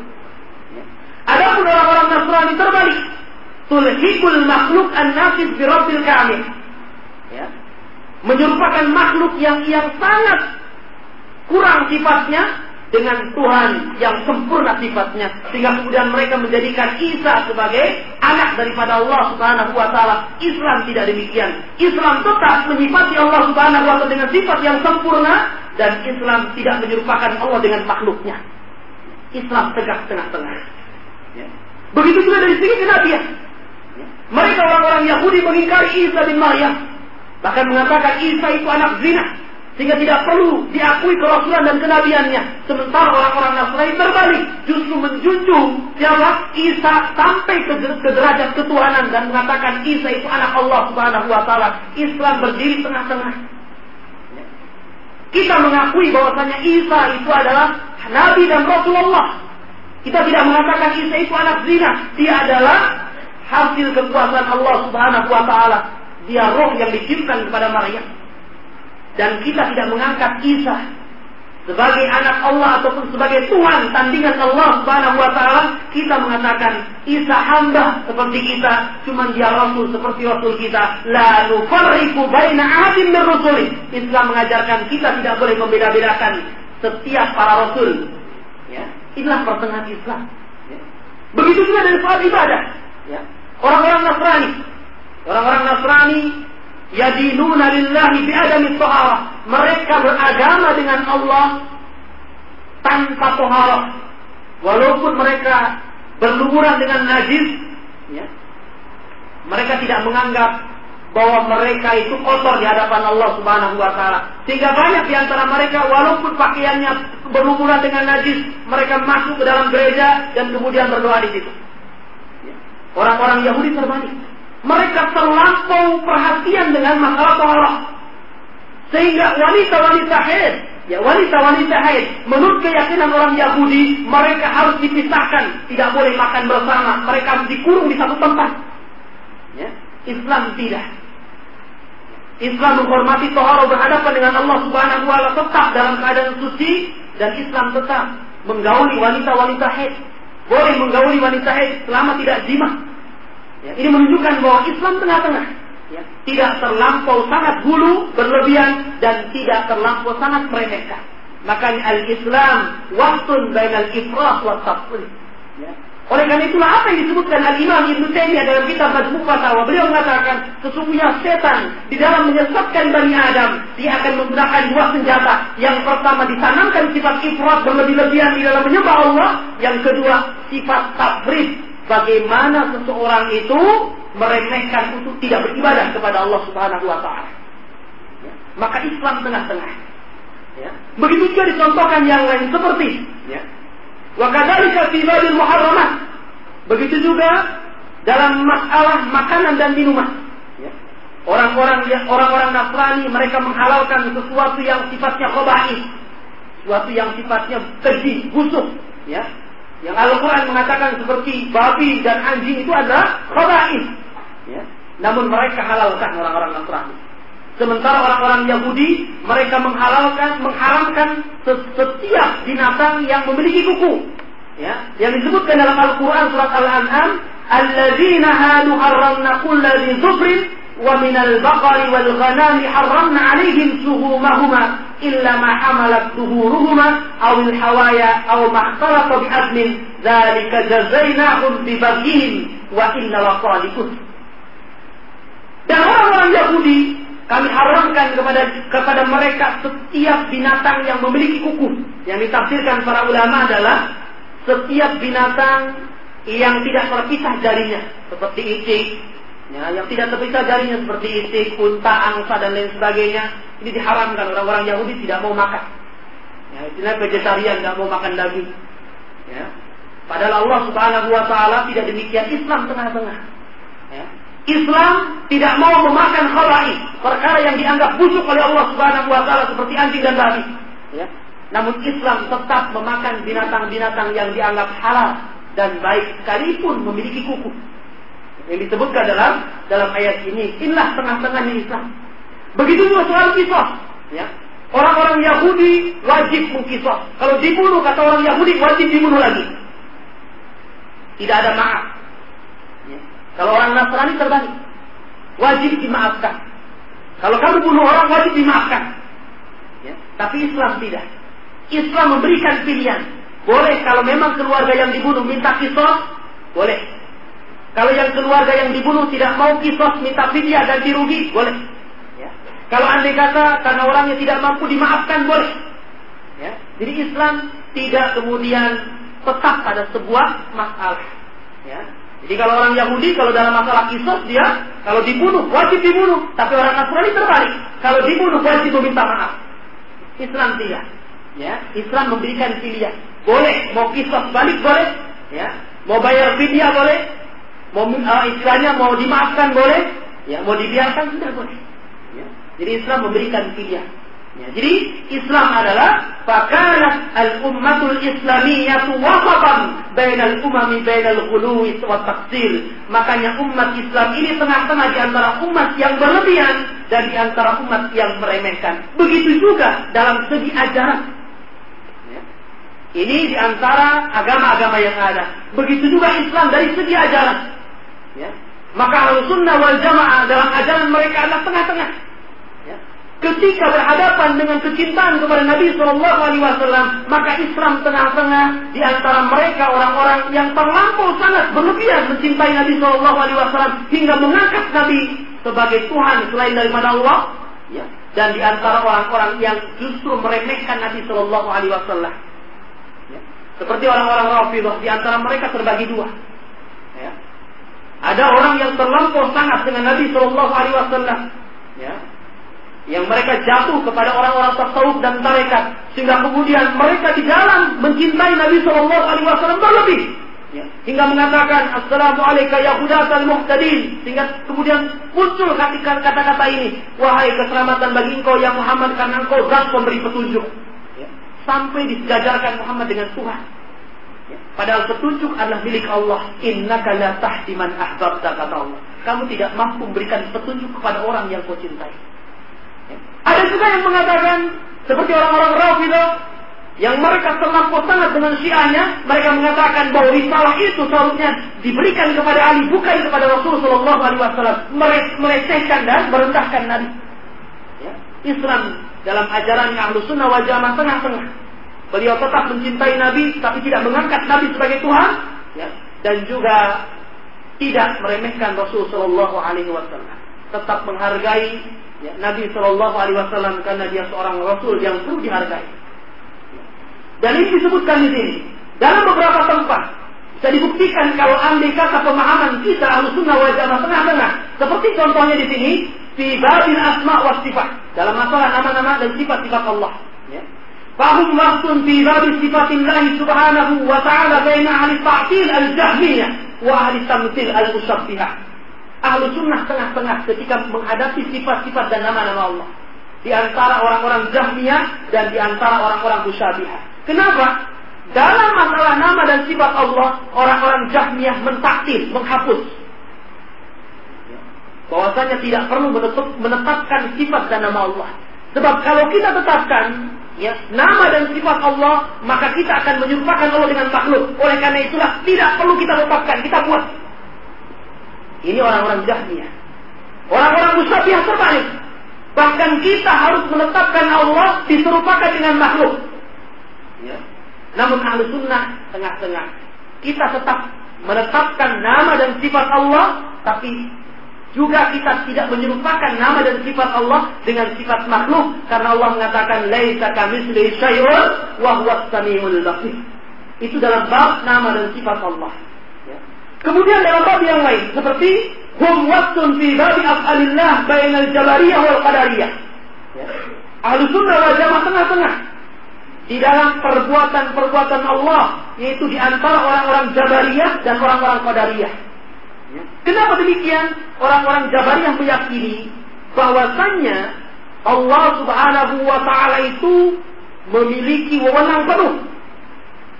Ya. Adapun orang-orang Nasrani terbalik. Tulhikul makhluk an-nafis bi kamil. Ya. Menyerupakan makhluk yang yang sangat kurang sifatnya dengan Tuhan yang sempurna sifatnya sehingga kemudian mereka menjadikan Isa sebagai anak daripada Allah Subhanahu wa taala. Islam tidak demikian. Islam tetap menyifati Allah Subhanahu wa taala dengan sifat yang sempurna dan Islam tidak menyerupakan Allah dengan makhluknya. Islam tegak tengah-tengah. Ya. Begitu juga dari segi kenabian. Ya. Mereka orang-orang Yahudi mengingkari Isa bin Maryam. Bahkan mengatakan Isa itu anak zina. Sehingga tidak perlu diakui kerasulan dan kenabiannya. Sementara orang-orang Nasrani terbalik. Justru menjunjung siapa? Isa sampai ke, ke derajat ketuhanan dan mengatakan Isa itu anak Allah subhanahu wa ta'ala. Islam berdiri tengah-tengah. Kita mengakui bahwasanya Isa itu adalah Nabi dan Rasulullah. Kita tidak mengatakan Isa itu anak zina. Dia adalah hasil kekuasaan Allah subhanahu wa ta'ala. Dia roh yang ditiupkan kepada Maryam dan kita tidak mengangkat Isa sebagai anak Allah ataupun sebagai Tuhan tandingan Allah Subhanahu wa taala, kita mengatakan Isa hamba seperti kita, cuma dia rasul seperti rasul kita. La nufarriqu baina ahadin min rusuli. Islam mengajarkan kita tidak boleh membeda-bedakan setiap para rasul. Ya. Inilah pertengahan Islam. Ya. Begitu juga dari soal ibadah. Ya. Orang-orang Nasrani. Orang-orang Nasrani yadinuna lillahi bi'adami taharah. Mereka beragama dengan Allah tanpa taharah. Walaupun mereka berlumuran dengan najis, ya, mereka tidak menganggap bahwa mereka itu kotor di hadapan Allah Subhanahu wa taala. Sehingga banyak di antara mereka walaupun pakaiannya berlumuran dengan najis, mereka masuk ke dalam gereja dan kemudian berdoa di situ. Ya. Orang-orang Yahudi terbalik mereka terlampau perhatian dengan masalah toharoh. Sehingga wanita-wanita haid, ya wanita-wanita haid, menurut keyakinan orang Yahudi, mereka harus dipisahkan, tidak boleh makan bersama, mereka harus dikurung di satu tempat. Ya. Islam tidak. Islam menghormati toharoh berhadapan dengan Allah Subhanahu wa taala tetap dalam keadaan suci dan Islam tetap menggauli wanita-wanita haid. Boleh menggauli wanita haid selama tidak jima. Ya, ini menunjukkan bahwa Islam tengah-tengah. Ya, tidak terlampau sangat hulu, berlebihan, dan tidak terlampau sangat meremehkan. Makanya al-Islam waktun bainal ifrah wa tafsir. Ya. Oleh karena itulah apa yang disebutkan Al-Imam Ibn Taimiyah dalam kitab Majmu' Fatawa. Beliau mengatakan sesungguhnya setan di dalam menyesatkan Bani Adam, dia akan menggunakan dua senjata. Yang pertama ditanamkan sifat ifrat berlebih-lebihan di dalam menyembah Allah. Yang kedua sifat tafrid bagaimana seseorang itu meremehkan untuk tidak beribadah kepada Allah Subhanahu wa taala. Ya. Maka Islam tengah-tengah. Ya. Begitu juga dicontohkan yang lain seperti ya. Wa kadzalika fi. Begitu juga dalam masalah makanan dan minuman. Ya. Orang-orang ya, orang-orang Nasrani mereka menghalalkan sesuatu yang sifatnya khaba'is, sesuatu yang sifatnya keji, busuk, ya. Yang Al-Quran mengatakan seperti babi dan anjing itu adalah khaba'is. Ya. Namun mereka halalkan orang-orang Nasrani. Sementara orang-orang Yahudi mereka menghalalkan, mengharamkan setiap binatang yang memiliki kuku. Ya, yang disebutkan dalam Al-Quran surat Al-An'am, "Alladzina hadu harramna kulla dzufrin ومن البقر والغنم حرمنا عليهم شهومهما illa ma hamalat duhuruhuma aw al hawaya aw ma ikhtalafa bi adlin dzalika jazainahum bi baghyin wa inna la sadiqun. Dan orang-orang Yahudi kami haramkan kepada kepada mereka setiap binatang yang memiliki kuku. Yang ditafsirkan para ulama adalah setiap binatang yang tidak terpisah jarinya, seperti itik, ya, yang tidak terpisah jarinya seperti itik, unta, angsa dan lain sebagainya ini diharamkan orang-orang Yahudi tidak mau makan ya, istilah vegetarian tidak mau makan daging ya. padahal Allah subhanahu wa ta'ala tidak demikian Islam tengah-tengah ya. Islam tidak mau memakan khalai perkara yang dianggap busuk oleh Allah subhanahu wa ta'ala seperti anjing dan babi ya. Namun Islam tetap memakan binatang-binatang yang dianggap halal dan baik sekalipun memiliki kuku. Yang disebutkan dalam dalam ayat ini, inilah tengah-tengahnya Islam. Begitu juga soal kisah. Ya. Orang-orang Yahudi wajib mengkisah. Kalau dibunuh kata orang Yahudi wajib dibunuh lagi. Tidak ada maaf. Ya. Kalau orang Nasrani terbalik. Wajib dimaafkan. Kalau kamu bunuh orang wajib dimaafkan. Ya. Tapi Islam tidak. Islam memberikan pilihan. Boleh kalau memang keluarga yang dibunuh minta kisos, boleh. Kalau yang keluarga yang dibunuh tidak mau kisos, minta fidyah ganti rugi, boleh. Ya. Kalau andai kata karena orangnya tidak mampu dimaafkan, boleh. Ya. Jadi Islam tidak kemudian tetap pada sebuah masalah. Ya. Jadi kalau orang Yahudi kalau dalam masalah kisos dia kalau dibunuh wajib dibunuh, tapi orang Nasrani terbalik. Kalau dibunuh wajib meminta maaf. Islam tidak. Ya, Islam memberikan pilihan. Boleh, mau kisah balik boleh, ya. Mau bayar fidyah boleh, mau uh, istilahnya mau dimaafkan boleh, ya. Mau dibiarkan sudah boleh. Ya. Jadi Islam memberikan pilihan. Ya, jadi Islam adalah fakanat al-ummatul islamiyatu wasatan bainal umami bainal khuluwi wa taqsir. Makanya umat Islam ini tengah-tengah di antara umat yang berlebihan dan di antara umat yang meremehkan. Begitu juga dalam segi ajaran. Ini di antara agama-agama yang ada. Begitu juga Islam dari segi ajaran. Ya. Maka al-sunnah wal jamaah dalam ajaran mereka adalah tengah-tengah. Ya. Ketika berhadapan dengan kecintaan kepada Nabi Shallallahu Alaihi Wasallam, maka Islam tengah-tengah di antara mereka orang-orang yang terlampau sangat berlebihan mencintai Nabi Shallallahu Alaihi Wasallam hingga mengangkat Nabi sebagai Tuhan selain daripada Allah. Ya. Dan di antara orang-orang yang justru meremehkan Nabi Shallallahu Alaihi Wasallam. Seperti orang-orang Rafidah di antara mereka terbagi dua. Ya. Ada orang yang terlampau sangat dengan Nabi Shallallahu Alaihi Wasallam, ya. yang mereka jatuh kepada orang-orang tasawuf dan tarekat, sehingga kemudian mereka di dalam mencintai Nabi Shallallahu Alaihi Wasallam berlebih, ya. hingga mengatakan Assalamualaikum ya hudatal muhtadin, sehingga kemudian muncul kata-kata ini, wahai keselamatan bagi engkau yang Muhammad karena engkau zat pemberi petunjuk sampai disejajarkan Muhammad dengan Tuhan. Padahal petunjuk adalah milik Allah. Inna la tahdi man ahbabta kata Allah. Kamu tidak mampu memberikan petunjuk kepada orang yang kau cintai. Ya. Ada juga yang mengatakan seperti orang-orang Rafidah yang mereka terlampau sangat dengan syiahnya, mereka mengatakan bahwa risalah itu seharusnya diberikan kepada Ali, bukan kepada Rasul Shallallahu Alaihi Wasallam. Melecehkan dan merendahkan Nabi. Ya. Islam dalam ajarannya ahlu sunnah wal jamaah tengah-tengah. Beliau tetap mencintai Nabi, tapi tidak mengangkat Nabi sebagai Tuhan, ya, dan juga tidak meremehkan Rasul Shallallahu Alaihi Wasallam. Tetap menghargai ya, Nabi Shallallahu Alaihi Wasallam karena dia seorang Rasul yang perlu dihargai. Dan ini disebutkan di sini dalam beberapa tempat bisa dibuktikan kalau andai kata pemahaman kita ahlu sunnah wal tengah-tengah. Seperti contohnya di sini fi babil asma wa sifat dalam masalah nama-nama dan sifat-sifat Allah waqtun fi babil sifatillah subhanahu wa ta'ala baina ahli ta'til al-jahmiyah wa ahli tamthil al-musabbihah ahlu sunnah tengah-tengah ketika menghadapi sifat-sifat dan nama-nama Allah. Di antara orang-orang jahmiyah dan di antara orang-orang musyabihah kenapa? Dalam masalah nama dan sifat Allah orang-orang jahmiyah mentaktil menghapus. Bahwasanya tidak perlu menetapkan sifat dan nama Allah. Sebab kalau kita tetapkan ya nama dan sifat Allah, maka kita akan menyerupakan Allah dengan makhluk. Oleh karena itulah tidak perlu kita tetapkan, kita buat. Ini orang-orang jahmiyah. Orang-orang musyabihah terbalik. Bahkan kita harus menetapkan Allah diserupakan dengan makhluk. Ya. Namun ahlu sunnah tengah-tengah. Kita tetap menetapkan nama dan sifat Allah, tapi juga kita tidak menyerupakan nama dan sifat Allah dengan sifat makhluk karena Allah mengatakan laisa kamitslihi syai'un wa huwas samiul basir. Itu dalam bab nama dan sifat Allah. Ya. Kemudian dalam bab yang lain seperti hum wasun fi babi af'alillah bainal jabariyah wal qadariyah. Ya. Ahlu sunnah wal jamaah tengah-tengah di dalam perbuatan-perbuatan Allah yaitu di antara orang-orang Jabariyah dan orang-orang Qadariyah. Ya. Kenapa demikian? Orang-orang Jabariyah meyakini bahwasannya Allah Subhanahu wa taala itu memiliki wewenang penuh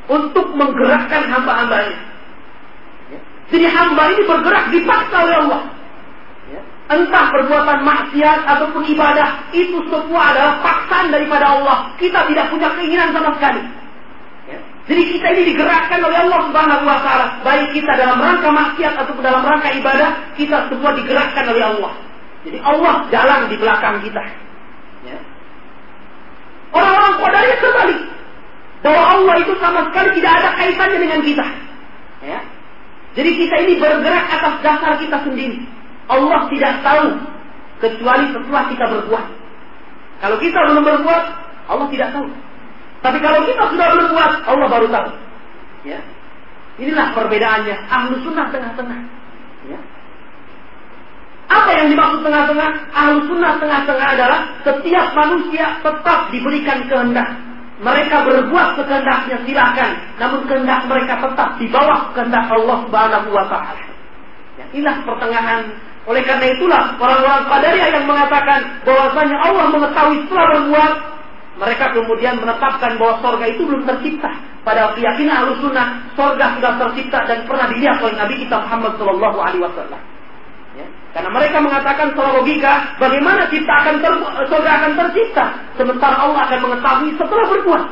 untuk menggerakkan hamba-hambanya. Ya. Jadi hamba ini bergerak dipaksa oleh Allah. Ya. Entah perbuatan maksiat ataupun ibadah, itu semua adalah paksaan daripada Allah. Kita tidak punya keinginan sama sekali. Jadi kita ini digerakkan oleh Allah Subhanahu wa taala, baik kita dalam rangka maksiat ataupun dalam rangka ibadah, kita semua digerakkan oleh Allah. Jadi Allah jalan di belakang kita. Ya. Orang-orang Qadariyah kembali bahwa Allah itu sama sekali tidak ada kaitannya dengan kita. Ya. Jadi kita ini bergerak atas dasar kita sendiri. Allah tidak tahu kecuali setelah kita berbuat. Kalau kita belum berbuat, Allah tidak tahu. Tapi kalau kita sudah berbuat, Allah baru tahu. Ya. Inilah perbedaannya. Ahlu sunnah tengah-tengah. Ya. Apa yang dimaksud tengah-tengah? Ahlu sunnah tengah-tengah adalah setiap manusia tetap diberikan kehendak mereka berbuat sekehendaknya silakan, namun kehendak mereka tetap di bawah kehendak Allah Subhanahu wa taala. Ya, inilah pertengahan. Oleh karena itulah orang-orang Qadariyah yang mengatakan bahwasanya Allah mengetahui setelah berbuat, mereka kemudian menetapkan bahwa sorga itu belum tercipta. Pada keyakinan Ahlus Sunnah, sorga sudah tercipta dan pernah dilihat oleh Nabi kita Muhammad Shallallahu Alaihi Wasallam. Ya. Karena mereka mengatakan secara logika, bagaimana cipta akan ter, surga akan tercipta, sementara Allah akan mengetahui setelah berbuat.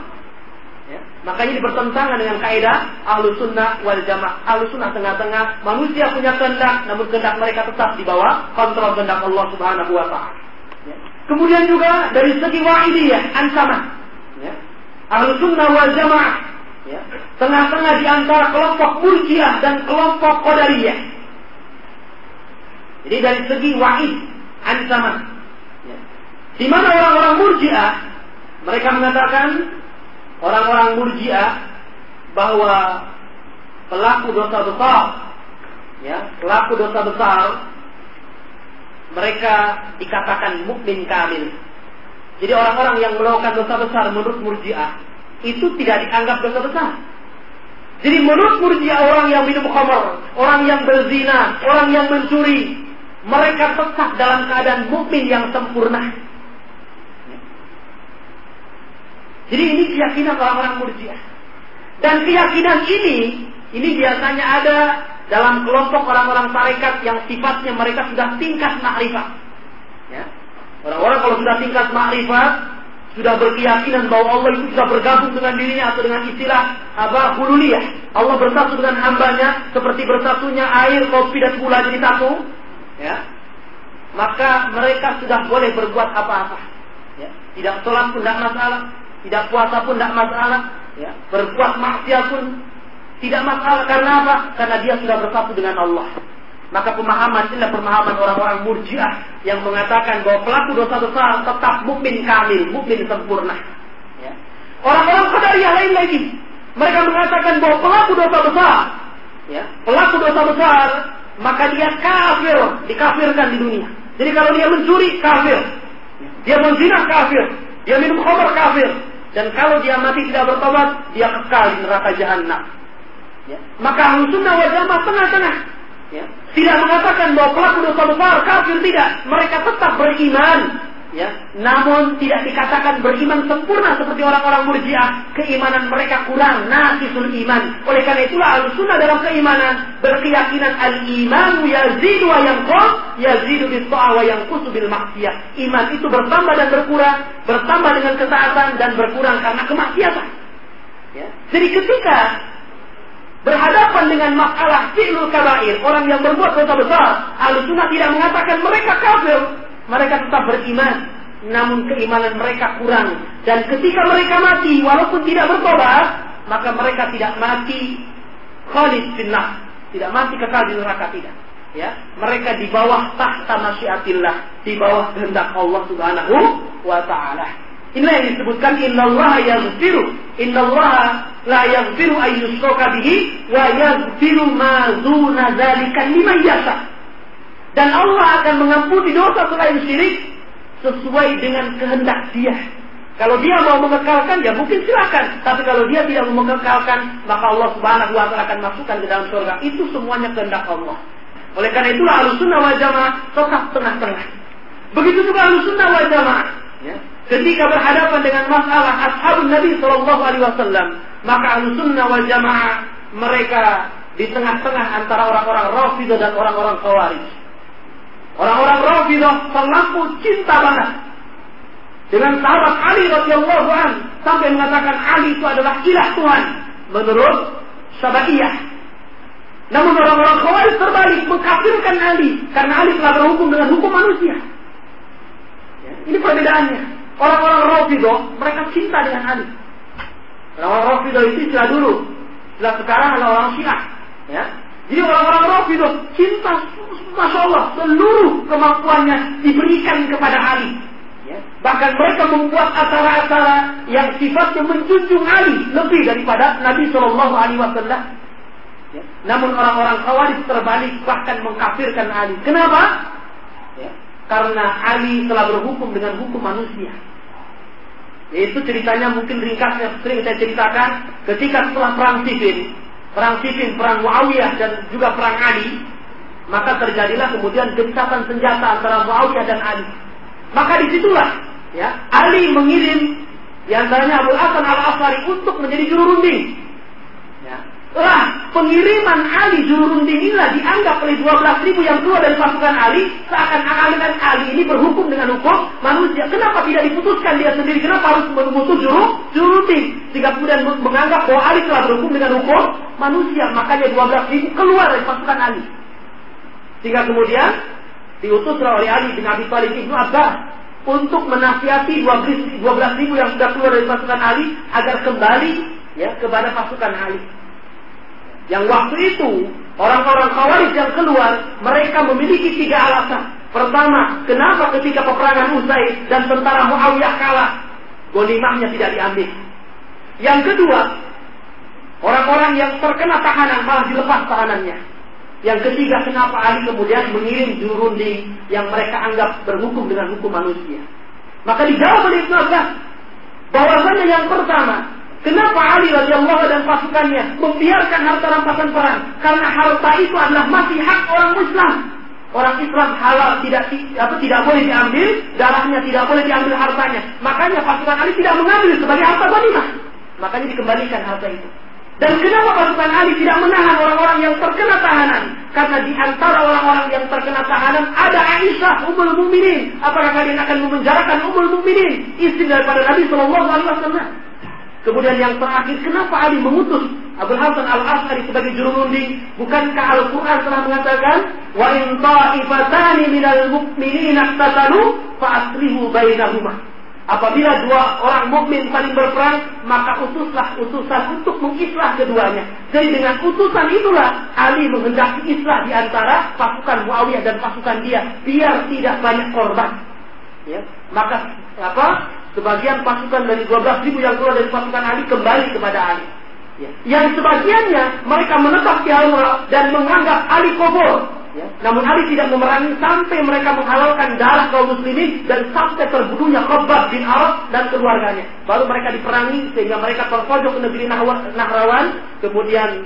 Ya. Makanya ini bertentangan dengan kaidah ahlu sunnah wal jamaah. Ahlu sunnah tengah-tengah, manusia punya kehendak, namun kehendak mereka tetap di bawah kontrol kehendak Allah Subhanahu Wa Taala. Kemudian juga dari segi wa'idiyah, ancaman. Ya. Ahlu sunnah wal jamaah. Ya. Tengah-tengah di antara kelompok murjiah dan kelompok qadariyah jadi dari segi wahid, ancaman. Ya. Di mana orang-orang murjiah, mereka mengatakan orang-orang murjiah bahwa pelaku dosa besar, ya, pelaku dosa besar, mereka dikatakan mukmin kamil. Jadi orang-orang yang melakukan dosa besar menurut murjiah itu tidak dianggap dosa besar. Jadi menurut murjiah orang yang minum khamar, orang yang berzina, orang yang mencuri, mereka tetap dalam keadaan mukmin yang sempurna. Jadi ini keyakinan orang-orang murjiah. Dan keyakinan ini, ini biasanya ada dalam kelompok orang-orang tarekat yang sifatnya mereka sudah tingkat makrifat. Ya. Orang-orang kalau sudah tingkat makrifat, sudah berkeyakinan bahwa Allah itu sudah bergabung dengan dirinya atau dengan istilah apa hululiyah. Allah bersatu dengan hambanya seperti bersatunya air, kopi dan gula jadi satu ya, maka mereka sudah boleh berbuat apa-apa. Ya, tidak sholat pun tidak masalah, tidak puasa pun tidak masalah, ya, berbuat maksiat pun tidak masalah karena apa? Karena dia sudah bersatu dengan Allah. Maka pemahaman inilah pemahaman orang-orang murjiah yang mengatakan bahwa pelaku dosa besar tetap mukmin kamil, mukmin sempurna. Ya. Orang-orang qadariyah lain lagi, mereka mengatakan bahwa pelaku dosa besar, ya, pelaku dosa besar maka dia kafir, dikafirkan di dunia. Jadi kalau dia mencuri, kafir. Dia menzina, kafir. Dia minum khamar, kafir. Dan kalau dia mati tidak bertobat, dia kekal di neraka jahanam. Ya. Maka ahlu sunnah wal jamaah tengah-tengah. Ya. Tidak mengatakan bahwa pelaku dosa besar, kafir tidak. Mereka tetap beriman ya namun tidak dikatakan beriman sempurna seperti orang-orang murjiah keimanan mereka kurang naqisul iman oleh karena itulah al-sunnah dalam keimanan berkeyakinan al-iman yazidu wa yanqus yazidu bis wa yanqus bil maksiyah iman itu bertambah dan berkurang bertambah dengan ketaatan dan berkurang karena kemaksiatan ya. jadi ketika berhadapan dengan masalah fi'lul kabair orang yang berbuat dosa besar al-sunnah tidak mengatakan mereka kafir mereka tetap beriman, namun keimanan mereka kurang. Dan ketika mereka mati, walaupun tidak bertobat, maka mereka tidak mati khalid finnah. Tidak mati kekal di neraka tidak. Ya, mereka di bawah tahta masyiatillah, di bawah kehendak Allah Subhanahu wa taala. Inilah yang disebutkan innallaha yaghfiru. Innallaha la yaghfiru an yushraka bihi wa yaghfiru ma dzuna dzalika liman yasha. Dan Allah akan mengampuni dosa selain syirik sesuai dengan kehendak Dia. Kalau dia mau mengekalkan, ya mungkin silakan. Tapi kalau dia tidak mau mengekalkan, maka Allah Subhanahu wa taala akan masukkan ke dalam surga. Itu semuanya kehendak Allah. Oleh karena itulah Ahlussunnah wal Jamaah tetap tengah-tengah. Begitu juga Ahlussunnah wal Jamaah. Ya. Ketika berhadapan dengan masalah ashabun Nabi Shallallahu Alaihi Wasallam, maka Ahlussunnah wal Jamaah mereka di tengah-tengah antara orang-orang Rafidah dan orang-orang Khawarij. Orang-orang Rafidah terlampau cinta banget dengan sahabat Ali radhiyallahu an sampai mengatakan Ali itu adalah ilah Tuhan menurut Sabaiyah. Namun orang-orang Khawarij terbalik mengkafirkan Ali karena Ali telah berhukum dengan hukum manusia. Ya, ini perbedaannya. Orang-orang Rafidah mereka cinta dengan Ali. Orang-orang Rafidah itu istilah dulu. Setelah sekarang adalah orang Syiah. Ya. Jadi orang-orang Rafidah cinta Masya Allah seluruh kemampuannya diberikan kepada Ali Ya. Bahkan mereka membuat acara-acara yang sifatnya menjunjung Ali lebih daripada Nabi Shallallahu Alaihi Wasallam. Ya. Namun orang-orang Khawarij terbalik bahkan mengkafirkan Ali. Kenapa? Karena Ali telah berhukum dengan hukum manusia. Itu ceritanya mungkin ringkasnya sering saya ceritakan ketika setelah perang Siffin, perang Siffin, perang Muawiyah dan juga perang Ali, maka terjadilah kemudian gencatan senjata antara Muawiyah dan Ali. Maka di situlah ya Ali mengirim yang antaranya Abu Hasan al Asari untuk menjadi juru runding. Lah pengiriman Ali juru runding inilah dianggap oleh 12 ribu yang keluar dari pasukan Ali seakan-akan Ali ini berhukum dengan hukum manusia. Kenapa tidak diputuskan dia sendiri? Kenapa harus memutus juru runding? Sehingga kemudian menganggap bahwa Ali telah berhukum dengan hukum manusia. Makanya 12 ribu keluar dari pasukan Ali. Sehingga kemudian diutuslah oleh Ali bin Abi Thalib ibnu Abbas untuk menasihati 12 ribu yang sudah keluar dari pasukan Ali agar kembali ya kepada pasukan Ali. Yang waktu itu orang-orang Khawarij yang keluar mereka memiliki tiga alasan. Pertama, kenapa ketika peperangan usai dan tentara Muawiyah kalah, gonimahnya tidak diambil. Yang kedua, orang-orang yang terkena tahanan malah dilepas tahanannya. Yang ketiga, kenapa Ali kemudian mengirim jurunding yang mereka anggap berhukum dengan hukum manusia? Maka dijawab oleh Ibnu Abbas bahwasanya yang pertama, kenapa Ali radhiyallahu dan pasukannya membiarkan harta rampasan perang? Karena harta itu adalah masih hak orang Islam. Orang Islam halal tidak apa tidak boleh diambil, darahnya tidak boleh diambil hartanya. Makanya pasukan Ali tidak mengambil sebagai harta ghanimah. Makanya dikembalikan harta itu. Dan kenapa pasukan Ali tidak menahan orang-orang yang terkena tahanan? Karena di antara orang-orang yang terkena tahanan ada Aisyah Ummul Mukminin. Apakah kalian akan memenjarakan Ummul Mukminin, istri daripada Nabi Shallallahu Alaihi Wasallam? Kemudian yang terakhir, kenapa Ali mengutus Abu Hasan Al Asari sebagai juru runding? Bukankah Al Quran telah mengatakan, Wa in ta'ifatani minal mu'minina tatalu fa'asrihu bainahuma. Apabila dua orang mukmin saling berperang, maka utuslah utusan untuk mengislah keduanya. Jadi dengan utusan itulah Ali menghendaki islah di antara pasukan Muawiyah dan pasukan dia, biar tidak banyak korban. Ya. Maka apa? Sebagian pasukan dari 12 ribu yang keluar dari pasukan Ali kembali kepada Ali. Ya. Yang sebagiannya mereka menetap di al dan menganggap Ali kobor. Ya. Namun Ali tidak memerangi sampai mereka menghalalkan darah kaum muslimin dan sampai terbunuhnya Khabbab bin Arab dan keluarganya. Baru mereka diperangi sehingga mereka terpojok ke negeri Nahrawan. Kemudian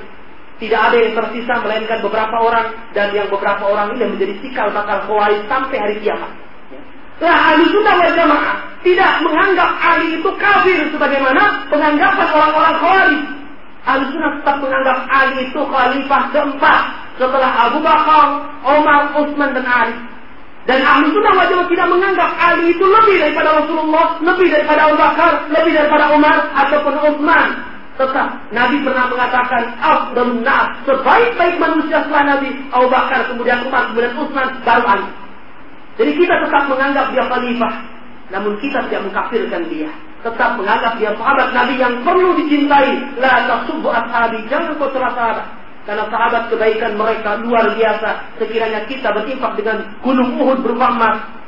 tidak ada yang tersisa melainkan beberapa orang dan yang beberapa orang ini menjadi sikal bakal khawarij sampai hari kiamat. Lah ahli sunnah wal jamaah tidak menganggap Ali itu kafir sebagaimana penganggapan orang-orang khawarij. Ahli sunnah tetap menganggap Ali itu khalifah keempat setelah Abu Bakar, Omar, Utsman dan Ali. Dan ahli sunnah wal jamaah tidak menganggap Ali itu lebih daripada Rasulullah, lebih daripada Abu Bakar, lebih daripada Umar ataupun Utsman. Tetap Nabi pernah mengatakan afdalun nas, sebaik-baik manusia setelah Nabi Abu Bakar, kemudian Umar, kemudian Utsman, baru Ali. Jadi kita tetap menganggap dia khalifah, namun kita tidak mengkafirkan dia. Tetap menganggap dia sahabat Nabi yang perlu dicintai. La tasubbu ashabi, jangan kau salah sahabat. Karena sahabat kebaikan mereka luar biasa. Sekiranya kita bertimpak dengan gunung Uhud berupa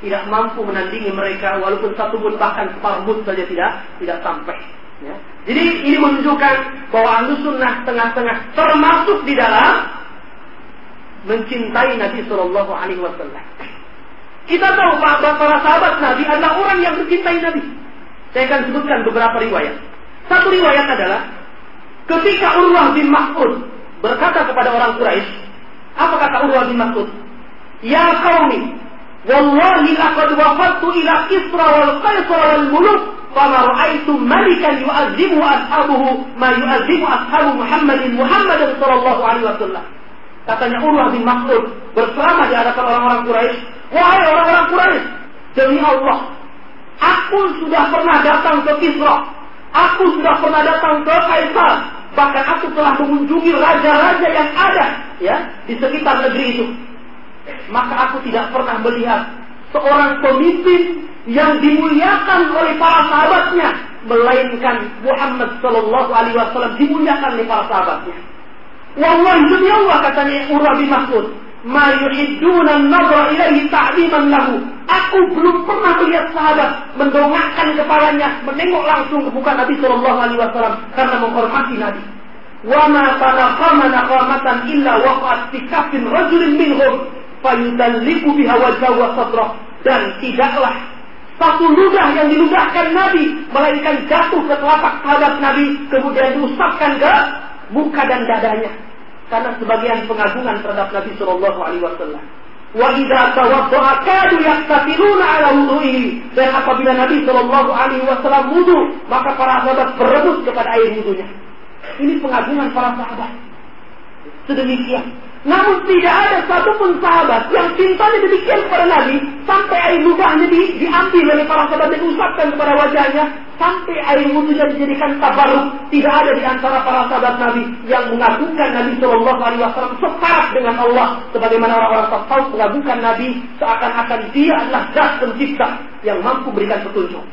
tidak mampu menandingi mereka walaupun satu pun bahkan separuh saja tidak tidak sampai. Ya. Jadi ini menunjukkan bahwa ahlu tengah-tengah termasuk di dalam mencintai Nabi Shallallahu Alaihi Wasallam. Kita tahu para sahabat Nabi adalah orang yang mencintai Nabi. Saya akan sebutkan beberapa riwayat. Satu riwayat adalah ketika Urwah bin Mas'ud berkata kepada orang Quraisy, apa kata Urwah bin Mas'ud? Ya qaumi, wallahi laqad wafadtu ila Kisra wal Qaisar wal muluk fama ra'aitu malikan yu'azzimu ashabuhu ma yu'azzimu ashabu Muhammadin Muhammadin sallallahu alaihi wasallam. Katanya Urwah bin Mas'ud berselama di hadapan orang-orang Quraisy, "Wahai orang-orang Quraisy, demi Allah, aku sudah pernah datang ke Kisra, aku sudah pernah datang ke Kaisar, Bahkan aku telah mengunjungi raja-raja yang ada ya di sekitar negeri itu. Maka aku tidak pernah melihat seorang pemimpin yang dimuliakan oleh para sahabatnya, melainkan Muhammad Shallallahu Alaihi Wasallam dimuliakan oleh para sahabatnya. Wallahi demi Allah katanya Urwah bin Mas'ud, ma yuhidduna an-nadra ilaihi ta'diman lahu. Aku belum pernah melihat sahabat mendongakkan kepalanya, menengok langsung ke muka Nabi Shallallahu alaihi wasallam karena menghormati Nabi. Wa ma tanaqama naqamatan illa waqa'at fi kafin rajulin minhum fayudalliku biha wajhahu wa sadrah. Dan tidaklah satu ludah yang diludahkan Nabi melainkan jatuh ke telapak sahabat Nabi kemudian diusapkan ke muka dan dadanya karena sebagian pengagungan terhadap Nabi Shallallahu Alaihi Wasallam. Wa idza tawadda'a kadu yaqtatiluna ala wudu'ihi. Dan apabila Nabi Shallallahu alaihi wasallam wudu, maka para sahabat berebut kepada air wudunya. Ini pengagungan para sahabat. Sedemikian namun tidak ada satupun sahabat yang cintanya demikian kepada Nabi sampai air ludahnya di, diambil oleh para sahabat dan diusapkan kepada wajahnya sampai air wudhunya dijadikan tabaruk. Tidak ada di antara para sahabat Nabi yang mengagungkan Nabi Shallallahu Alaihi Wasallam separat dengan Allah sebagaimana orang-orang tasawuf mengagungkan Nabi seakan-akan dia adalah zat pencipta yang mampu berikan petunjuk.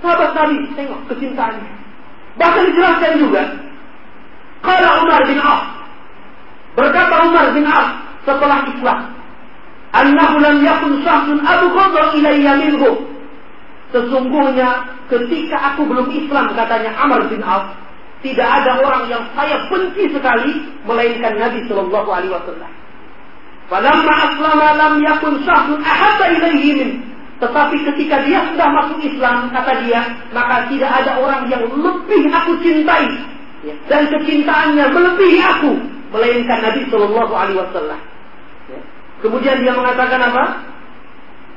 Sahabat Nabi tengok kecintaannya. Bahkan dijelaskan juga kalau Umar bin Auf Berkata Umar bin As setelah Islam, "Annahu lam yakun syahsun abghadha ilayya minhu." Sesungguhnya ketika aku belum Islam katanya Amr bin Auf, tidak ada orang yang saya benci sekali melainkan Nabi Shallallahu alaihi wasallam. Falamma aslama lam yakun syahsun ahabba ilayhi min. Tetapi ketika dia sudah masuk Islam, kata dia, maka tidak ada orang yang lebih aku cintai. Dan kecintaannya melebihi aku melainkan Nabi Shallallahu Alaihi Wasallam. Ya. Kemudian dia mengatakan apa?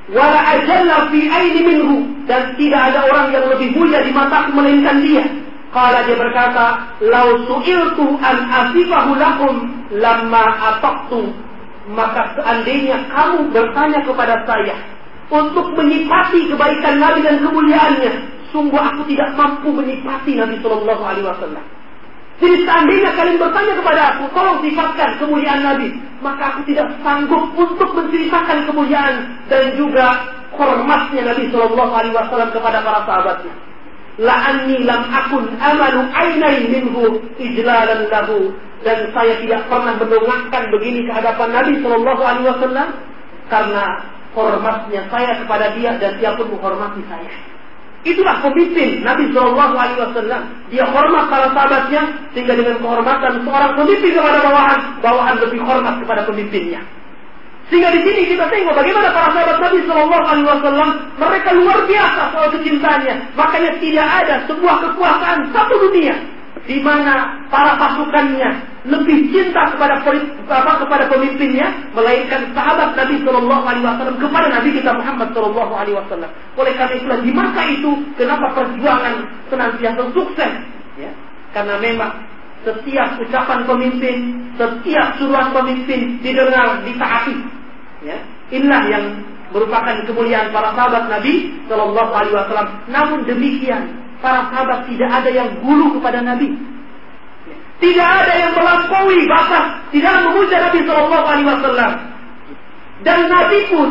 Wala fi aini minhu dan tidak ada orang yang lebih mulia di mataku melainkan dia. Kalau dia berkata, "Lau su'iltu an asifahu lakum lamma ataqtu." Maka seandainya kamu bertanya kepada saya untuk menyipati kebaikan Nabi dan kemuliaannya, sungguh aku tidak mampu menyipati Nabi Shallallahu Alaihi Wasallam. Jadi seandainya kalian bertanya kepada aku, tolong sifatkan kemuliaan Nabi, maka aku tidak sanggup untuk menceritakan kemuliaan dan juga hormatnya Nabi Shallallahu Alaihi Wasallam kepada para sahabatnya. La'anni lam akun amalu ainai minhu ijlalan lahu dan saya tidak pernah mendongakkan begini ke hadapan Nabi Shallallahu Alaihi Wasallam karena hormatnya saya kepada dia dan dia pun menghormati saya. Itulah pemimpin Nabi Shallallahu Alaihi Wasallam. Dia hormat para sahabatnya sehingga dengan kehormatan seorang pemimpin kepada bawahan, bawahan lebih hormat kepada pemimpinnya. Sehingga di sini kita tengok bagaimana para sahabat Nabi Shallallahu Alaihi Wasallam mereka luar biasa soal kecintaannya. Makanya tidak ada sebuah kekuasaan satu dunia di mana para pasukannya lebih cinta kepada apa, kepada pemimpinnya melainkan sahabat Nabi Shallallahu Alaihi Wasallam kepada Nabi kita Muhammad Shallallahu Alaihi Wasallam. Oleh karena itulah di masa itu kenapa perjuangan senantiasa sukses? Ya, karena memang setiap ucapan pemimpin, setiap suruhan pemimpin didengar, ditaati. Ya, inilah yang merupakan kemuliaan para sahabat Nabi Shallallahu Alaihi Wasallam. Namun demikian para sahabat tidak ada yang gulu kepada Nabi. Tidak ada yang melampaui batas tidak memuja Nabi Shallallahu Alaihi Wasallam. Dan Nabi pun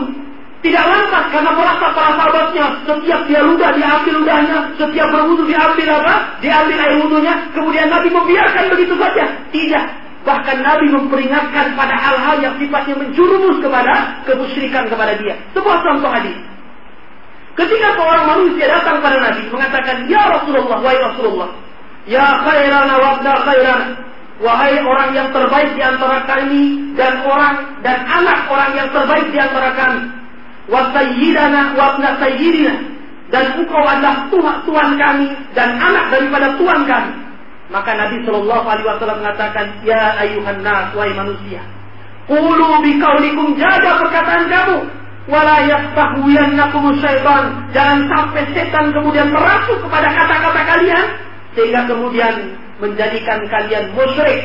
tidak lantas karena merasa para sahabatnya setiap dia ludah diambil ludahnya, setiap berwudu diambil apa? Diambil air wudunya, kemudian Nabi membiarkan begitu saja. Tidak. Bahkan Nabi memperingatkan pada hal-hal yang sifatnya menjurumus kepada kemusyrikan kepada dia. Sebuah contoh hadis. Ketika seorang manusia datang pada Nabi mengatakan, Ya Rasulullah, wahai Rasulullah, Ya khairana wabda khairana, wahai orang yang terbaik di antara kami dan orang dan anak orang yang terbaik di antara kami, wa sayyidana wabna sayyidina, dan engkau adalah Tuhan, Tuhan kami dan anak daripada Tuhan kami. Maka Nabi Shallallahu Alaihi Wasallam mengatakan, Ya ayuhan nas, wahai manusia, Qulu bikaulikum jaga perkataan kamu wala yastahwiyannakum syaitan. Jangan sampai setan kemudian merasuk kepada kata-kata kalian sehingga kemudian menjadikan kalian musyrik.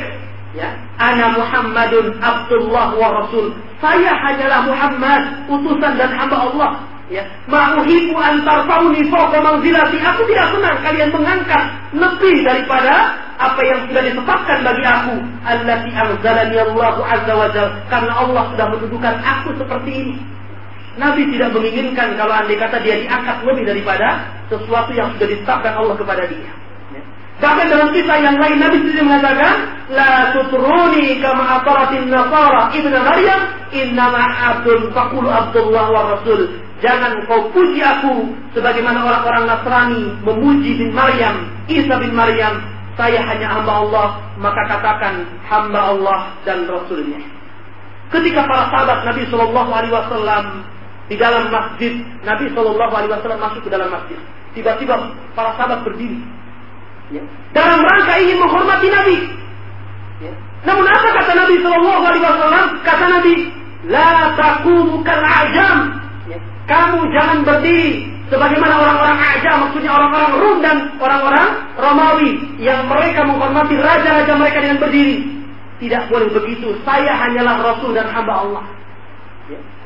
Ya ana Muhammadun Abdullah wa Rasul. Saya hanyalah Muhammad utusan dan hamba Allah. Ya ma'uhibu antar fauni fawqa manzilati. Aku tidak senang kalian mengangkat lebih daripada apa yang sudah ditetapkan bagi aku. Allati anzalani Allah azza wa jalla karena Allah sudah mendudukan aku seperti ini Nabi tidak menginginkan kalau andai kata dia diangkat lebih daripada sesuatu yang sudah ditetapkan Allah kepada dia. Ya. Bahkan dalam kisah yang lain Nabi sendiri mengatakan, La tutruni kama ataratin nasara ibn Maryam, innama abdun fakulu abdullah wa rasul. Jangan kau puji aku sebagaimana orang-orang Nasrani memuji bin Maryam, Isa bin Maryam. Saya hanya hamba Allah, maka katakan hamba Allah dan Rasulnya. Ketika para sahabat Nabi Shallallahu Alaihi Wasallam di dalam masjid Nabi Shallallahu Alaihi Wasallam masuk ke dalam masjid. Tiba-tiba para sahabat berdiri ya. dalam rangka ingin menghormati Nabi. Ya. Namun apa kata Nabi Shallallahu Alaihi Wasallam? Kata Nabi, la takumu ajam. Ya. Kamu jangan berdiri sebagaimana orang-orang ajam, maksudnya orang-orang Rum dan orang-orang Romawi yang mereka menghormati raja-raja mereka dengan berdiri. Tidak boleh begitu. Saya hanyalah Rasul dan hamba Allah.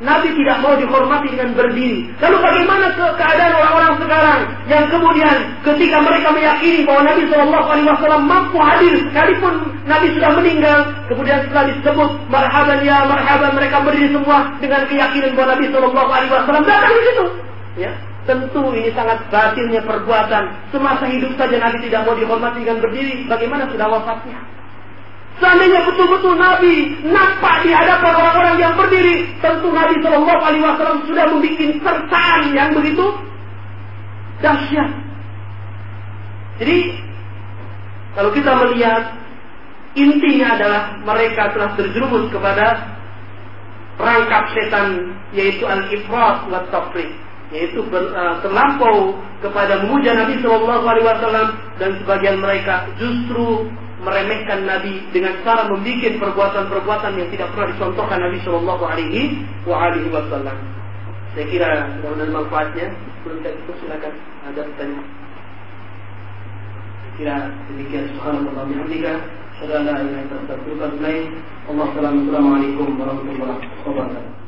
Nabi tidak mau dihormati dengan berdiri. Lalu bagaimana ke keadaan orang-orang sekarang yang kemudian ketika mereka meyakini bahwa Nabi Shallallahu Alaihi Wasallam mampu hadir sekalipun Nabi sudah meninggal, kemudian setelah disebut marhaban ya marhaban mereka berdiri semua dengan keyakinan bahwa Nabi Shallallahu Alaihi Wasallam datang di situ. Ya, tentu ini sangat batinnya perbuatan. Semasa hidup saja Nabi tidak mau dihormati dengan berdiri, bagaimana sudah wafatnya? Seandainya betul-betul Nabi nampak di hadapan orang-orang yang berdiri, tentu Nabi Shallallahu Alaihi Wasallam sudah membuat sertaan yang begitu dahsyat. Jadi kalau kita melihat intinya adalah mereka telah terjerumus kepada perangkap setan yaitu al-ifrat wa tafriq yaitu uh, terlampau kepada memuja Nabi Shallallahu Alaihi Wasallam dan sebagian mereka justru meremehkan Nabi dengan cara membuat perbuatan-perbuatan yang tidak pernah dicontohkan Nabi Shallallahu Alaihi Wasallam. Saya kira mudah-mudahan manfaatnya. Sebelum kita itu silakan ada pertanyaan. Saya kira demikian subhanallah bihamdika. Saudara yang Allah Assalamualaikum warahmatullahi wabarakatuh.